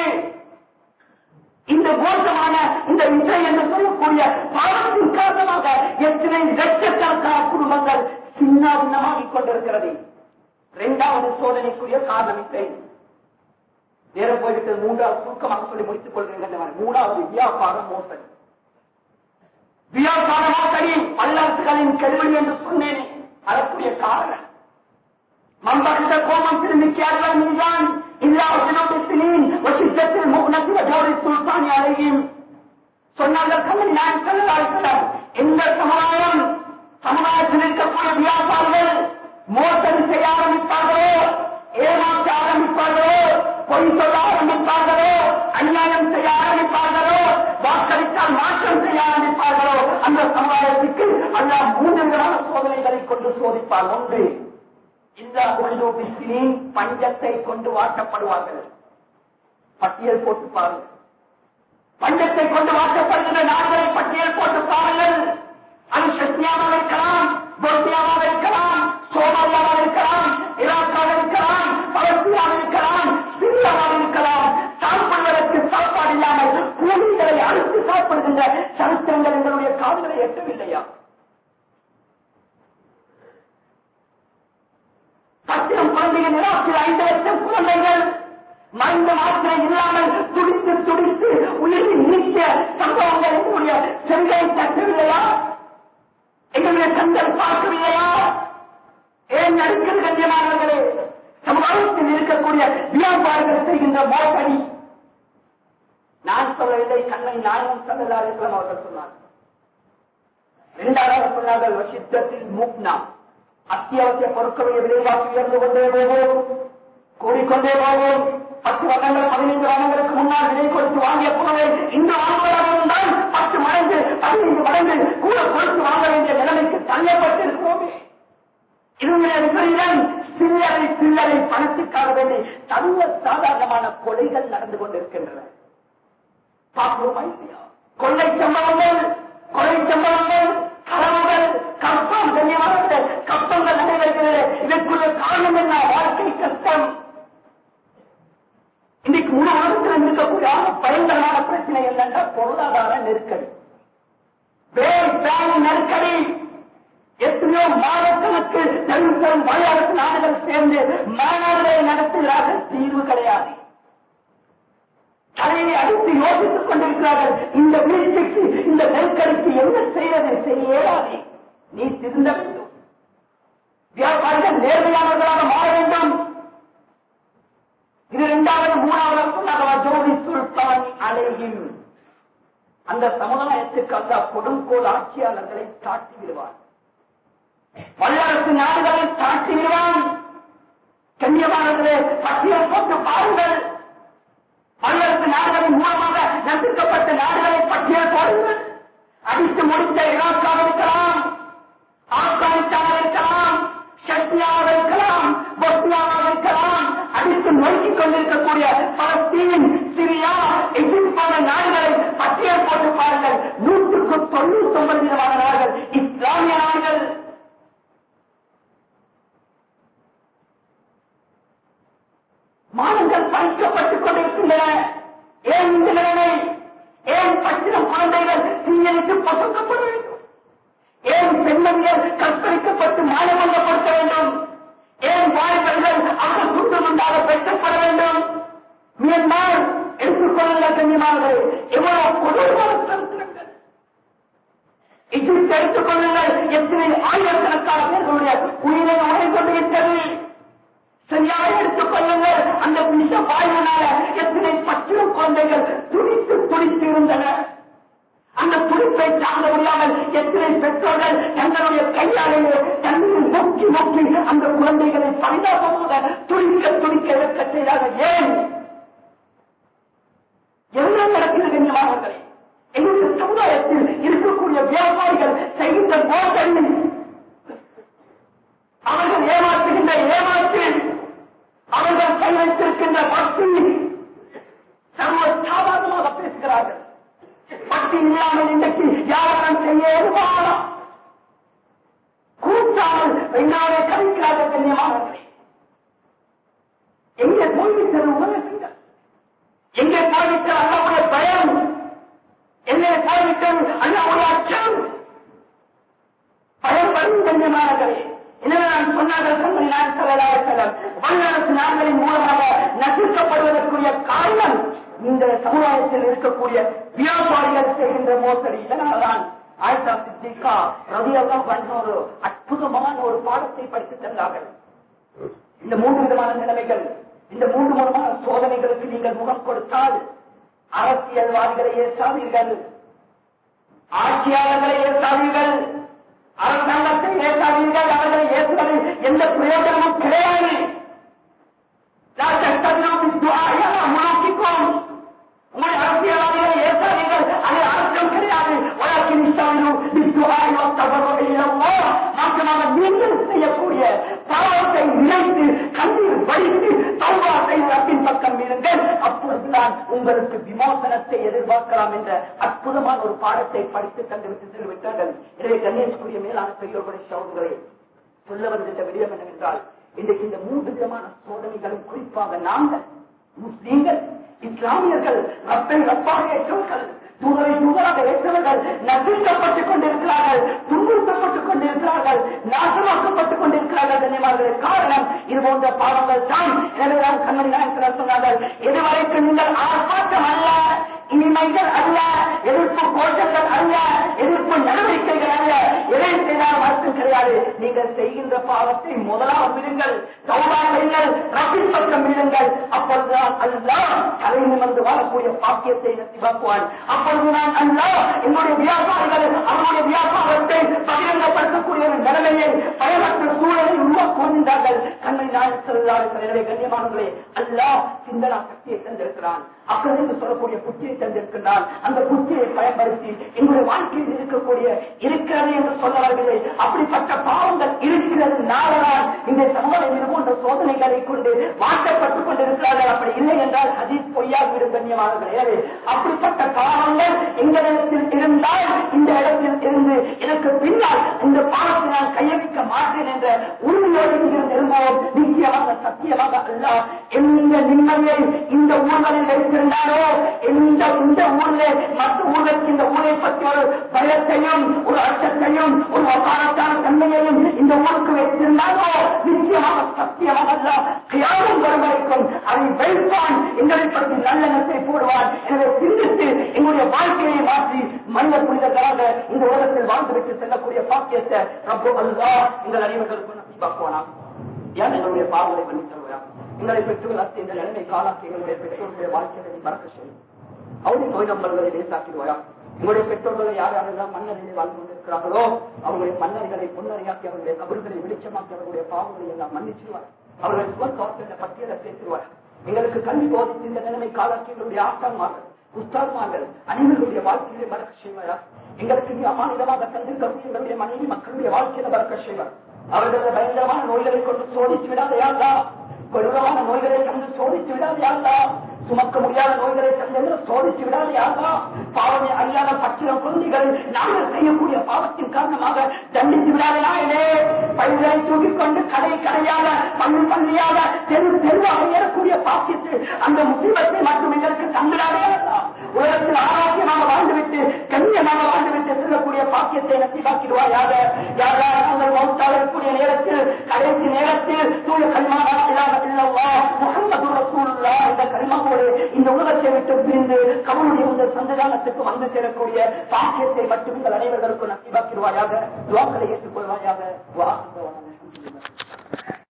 இந்த மோசமான இந்த இசை என்று சொல்லக்கூடிய பாவத்தின் காரணமாக எத்தனை லட்சக்கணக்கான குடும்பங்கள் சின்ன பின்னமாகிக் கொண்டிருக்கிறது. இரண்டாவது சோதனைக்குரிய காரணம் நேரம் போய்விட்டு மூன்றாவது சுருக்கமாக சொல்லி முடித்துக் கொள்கிறேன் மூணாவது வியாபார மோசடி. வியாபார மோசடி வல்லரசுகளின் கெடுவழி என்று சொன்னேன். அதற்குரிய காரணம் மம்பகிட்ட கோமம் திரும்பிக்கார்கள் மீதான் இல்லாவின் வசித்தத்தில் முகனத்தில் ஜோடி சுல்தானி அழகின் சொன்னார்கள் கண்ணன் நான் சொல்லலாம் எந்த சமுதாயம் சமுதாயத்தில் இருக்கக்கூடிய வியாபாரிகள் மோசடி செய்ய ஆரம்பித்தார்களோ ஏமாற்ற ஆரம்பிப்பார்களோ பொய் சொல்ல ஆரம்பிப்பார்களோ அநியாயம் செய்ய ஆரம்பிப்பார்களோ வாக்களித்தால் மாற்றம் செய்ய ஆரம்பிப்பார்களோ அந்த சமுதாயத்துக்கு அல்லா மூன்றங்களான சோதனைகளை கொண்டு சோதிப்பார் ஒன்று இந்த உயிரோபிஸ்தினின் பஞ்சத்தை கொண்டு வாட்டப்படுவார்கள் பட்டியல் போட்டு பாருங்கள். பஞ்சத்தை கொண்டு வாக்கப்படுகின்ற நாடுகளை பட்டியல் போட்டு பாருங்கள். அது சத்தியாவாக இருக்கலாம் போர்த்தியாவாக இருக்கலாம் சோமாலியாவாக இருக்கலாம் சாப்பிடுகின்ற சரித்திரங்கள் எங்களுடைய காதுகளை எட்டவில்லையா? பத்திரம் குழந்தைய நிராசில் ஐந்து லட்சம் குழந்தைகள். மனித மாத்திரை இல்லாமல் துடித்து துடித்து உயிரை நீக்கிய சம்பவங்கள் எங்களுடைய செங்கலை தட்டவில்லையா? எங்களுடைய கண்கள் பார்க்கவில்லையா ஏன் நடிக்கிற கண்ணியமானவர்களே சமுதாயத்தில் இருக்கக்கூடிய வியாபாரிகள் செய்கின்ற மோசடி நான் கண்ணை நாயகம் சொல்லலாம் இருக்கிறோம் அவர்கள் சொன்னார் இரண்டாவது சொன்னார்கள் வசித்தத்தில் மூக்னா. அத்தியாவசிய பொருட்களுடைய விலைவாசி உயர்ந்து கொண்டே போவோம். கூடிக்கொண்டே போவோம். பத்து வருடங்கள் பதினைந்து வருடங்களுக்கு முன்னால் விலை கொடுத்து வாங்கிய பொருளை இந்த வாங்குவதாக இருந்தால் பத்து மடங்கு பதினைந்து மடங்கு கூட கொடுத்து வாங்க வேண்டிய நிலைமைக்கு தள்ளப்பட்டிருக்கிறோமே இதனுடைய விபரீதம். சில்லறை சில்லறை பணத்துக்காக வேண்டி தனிய சாதாரணமான கொலைகள் நடந்து கொண்டிருக்கின்றன. பார்க்கிறோமா இல்லையா கொள்ளை சம்பவங்கள் கொலை சம்பவங்கள் கனவுகள் கப்பம் கண்ணியமான கப்பங்கள் நடைபெறுகிறது இதற்குள்ள காரணம் என்ன? வாழ்க்கை கஷ்டம். இன்னைக்கு முழு உலகத்தில் இருக்கக்கூடிய பயங்கரமான பிரச்சனை என்னன்னா பொருளாதார நெருக்கடி. வேல் பேங்க் நெருக்கடி. எத்தனையோ மாதங்களுக்கு பெரும் பெரும் வழியாளர் நாடுகள் சேர்ந்து மாநாடுகளை நடத்துகிறார்கள். தீர்வு கிடையாது. தலையை அடித்து யோசித்துக் கொண்டிருக்கிறார்கள். இந்த வீழ்ச்சிக்கு இந்த நெருக்கடிக்கு என்ன செய்வது? செய்ய இயலாது நீ திருந்த வேண்டும். வியாபாரிகள் நேர்மையானவர்களாக மாற வேண்டும். இது இரண்டாவது மூணாவது சொன்னாங்க ஜோதி சுல்தான் அலையும் அந்த சமுதாயத்துக்கு அந்த கொடுங்கோல் ஆட்சியாளர்களை தாட்டி விடுவார் வல்லரசு நாடு நோக்கிக் நீங்கள் முகம் கொடுத்தால் அரசியல்வாதிகளை ஏற்றாதீர்கள் ஆட்சியாளர்களை ஏற்றாதீர்கள் அரசாங்கத்தை ஏற்காதீர்கள் அவர்களை ஏற்றுவதில் எந்த பிரயோஜனமும் கிடையாது. முனாக்கிக்கும் உங்களை அரசியல்வாதிகளை ஏற்காதீர்கள் அது அர்த்தம் கிடையாது. வழக்கின் மாற்றமாக நீங்கள் செய்யக்கூடிய பாவத்தை நினைத்து கண்ணீர் வடித்து அப்பொழுதுதான் உங்களுக்கு விமோசனத்தை எதிர்பார்க்கலாம் என்ற அற்புதமான ஒரு பாடத்தை படித்து தந்துவிட்டு சென்றுவிட்டார்கள் எனவே கணேஷ்குரிய மேலான பெரியோர்களுடைய சோதனை சொல்ல வருகின்ற விடயம் என்னவென்றால் இன்றைக்கு இந்த மூன்று விதமான சோதனைகளும் குறிப்பாக நாங்கள் முஸ்லீம்கள் இஸ்லாமியர்கள் ரப்பை ரப்பாக ஏற்றவர்கள் தூதரை தூதராக வைத்தவர்கள் நசிக்கப்பட்டுக் கொண்டிருக்கிறார்கள் துன்புறுத்தப்பட்டுக் கொண்டிருக்கிறார்கள் நாசமாக்கப்பட்டுக் கொண்டிருக்கிறார்கள் கண்ணியமானது காரணம் இது போன்ற பாவங்கள் தான் எனவே தான் கண்மணி நாயக்கர் சொன்னார்கள். இதுவரைக்கு நீங்கள் ஆர்ப்பாட்டம் அல்ல இனிமைகள் அல்ல எதிர்ப்பு கோஷங்கள் அல்ல எதிர்ப்பு நடவடிக்கைகள் அல்ல எதை செய்தாலும் அர்த்தம் கிடையாது. நீங்கள் செய்கின்ற பாவத்தை முதலாவது விடுங்கள் சௌதா செய்யுங்கள் ரப்பின் பக்கம் விடுங்கள். அப்பொழுதுதான் அல்லா தலை நிமிர்ந்து வாழக்கூடிய பாக்கியத்தை நசிவாக்குவான் அப்பொழுதுதான் அல்லா என்னுடைய வியாபாரிகள் அவருடைய வியாபாரத்தை பகிரங்கப்படுத்தக்கூடிய ஒரு நிலைமையை பயமற்ற சூழலை உருவாக்குகின்றார்கள் கண்ணை நாள் செல்லார்கள் எனவே கண்ணியமானவர்களே அல்லா சிந்தனா சக்தியை தந்திருக்கிறான். அப்படி என்று சொல்லக்கூடிய புத்தியை தந்திருக்கின்றான். அந்த புத்தியை பயன்படுத்தி எங்களுடைய வாழ்க்கையில் இருக்கக்கூடிய இருக்கிற இருக்கிறது என்று சொல்லவர்களே அப்படிப்பட்ட பாவங்கள் இருக்கிறது. நாளதான் இந்த சமுதாயம் இது போன்ற சோதனைகளை கொண்டு வாட்டப்பட்டுக் கொண்டிருக்கிறார்கள். அப்படி இல்லை என்றால் ஹதீஸ் பொய்யா பொய்யாகிவிடும் கண்ணியமானவர்களே. அப்படிப்பட்ட பாவங்கள் எங்களிடத்தில் இருந்தால் இந்த இடத்தில் இருந்து எனக்கு பின்னால் இந்த பாவத்தை நான் கையளிக்க மாட்டேன் என்ற உறுதியோடு இங்கிருந்து இருந்தோம். நிச்சயமாக சத்தியமாக அல்ல. எந்த நிம்மதியை இந்த ஊர்களில் வைத்திருந்தாரோ எந்த இந்த ஊரில் மற்ற ஊர்களுக்கு இந்த ஊரை பற்றி ஒரு பயத்தையும் ஒரு அச்ச அச்சத்தையும் ஒரு வக்காலத்தான தன்மையையும் இந்த ஊருக்கு வைத்திருந்தாலோ நிச்சயமாக சத்தியமாக அல்ல வரவழைக்கும். அதை வைப்பான். எங்களை பற்றி நல்லெண்ணத்தை போடுவான். எனவே சிந்தித்து எங்களுடைய வாழ்க்கையை மாற்றி மனித புனிதர்களாக இந்த உலகத்தில் வாழ்ந்துவிட்டு செல்லக்கூடிய பாக்கியத்தை ரப்போ அல்லா எங்கள் அனைவர்களுக்கும் நம்பிப்பாக்குவானா ஏன் எங்களுடைய பாவங்களை மன்னித்தருவா எங்களை பெற்றோர் அத்தை இந்த நிலைமை காலாக்கி எங்களுடைய பெற்றோருடைய வாழ்க்கையை மறக்க செய்யும். அவருடைய நோய் நம்பர்களை லேசாக்கிடுவாயா உங்களுடைய பெற்றோர்களை யார் யாரெல்லாம் மன்னரிலே வாழ்ந்து இருக்கிறார்களோ அவருடைய மன்னர்களை பொன்னரையாக்கி அவருடைய கபடுகளை வெளிச்சமாக்கி அவர்களுடைய பாவங்களை எல்லாம் மன்னிச்சிருவார் அவர்கள் சுவர்க்காவத்தில் பட்டியலை சேர்த்திருவார் எங்களுக்கு கல்வி போதித்து இந்த நிலைமை காலாக்கி எங்களுடைய ஆட்டான்மார்கள் உஸ்தான்மார்கள் அனைவருடைய வாழ்க்கையிலே மறக்க செய்வார்? எங்களுக்கு நீ அமானிதமாக தந்திருக்க எங்களுடைய மனைவி மக்களுடைய வாழ்க்கையில மறக்க செய்வார். அவர்கள பயங்கரமான நோய்களை கொண்டு சோதித்து விடாத யாருதா? கொடூரமான நோய்களை கொண்டு சோதித்து விடாத விடாதையாதா சுமக்க முடியாத நோய்களை தந்தென்று சோதித்து விடாதையாதா பாவனை அறியாத பச்சிலம் குழந்தைகள் நாங்கள் செய்யக்கூடிய பாவத்தின் காரணமாக தண்டித்து விடாதையாயிலே பயிர்களை தூக்கிக் கொண்டு கடை கடையாக பள்ளி பள்ளியாக தெரு தெருவாக ஏறக்கூடிய பாக்கியத்து அந்த முஸ்லிமத்தை மட்டும் எங்களுக்கு தந்துடாதையாதா உலகத்தில் ஆரோக்கியமாக வாழ்ந்துவிட்டு கண்ணியமாக வாழ்ந்துவிட்டு செல்லக்கூடிய பாக்கியத்தை நசிவாக்கிடுவாயாக யாரா நாங்கள் மௌத்தாகக்கூடிய நேரத்தில் கடைசி நேரத்தில் தூய கல்மானா இல்லாத இல்லவா முகமது ரசூலுல்லா இந்த கல்மாவோடு இந்த உலகத்தை விட்டு பிரிந்து கவனுடைய இந்த சந்ததானத்துக்கு வந்து சேரக்கூடிய பாக்கியத்தை மட்டும் உங்கள் அனைவர்களுக்கும் நசிவாக்கிடுவாயாக துவாக்களை ஏற்றுக்கொள்வாயாக. வாங்க.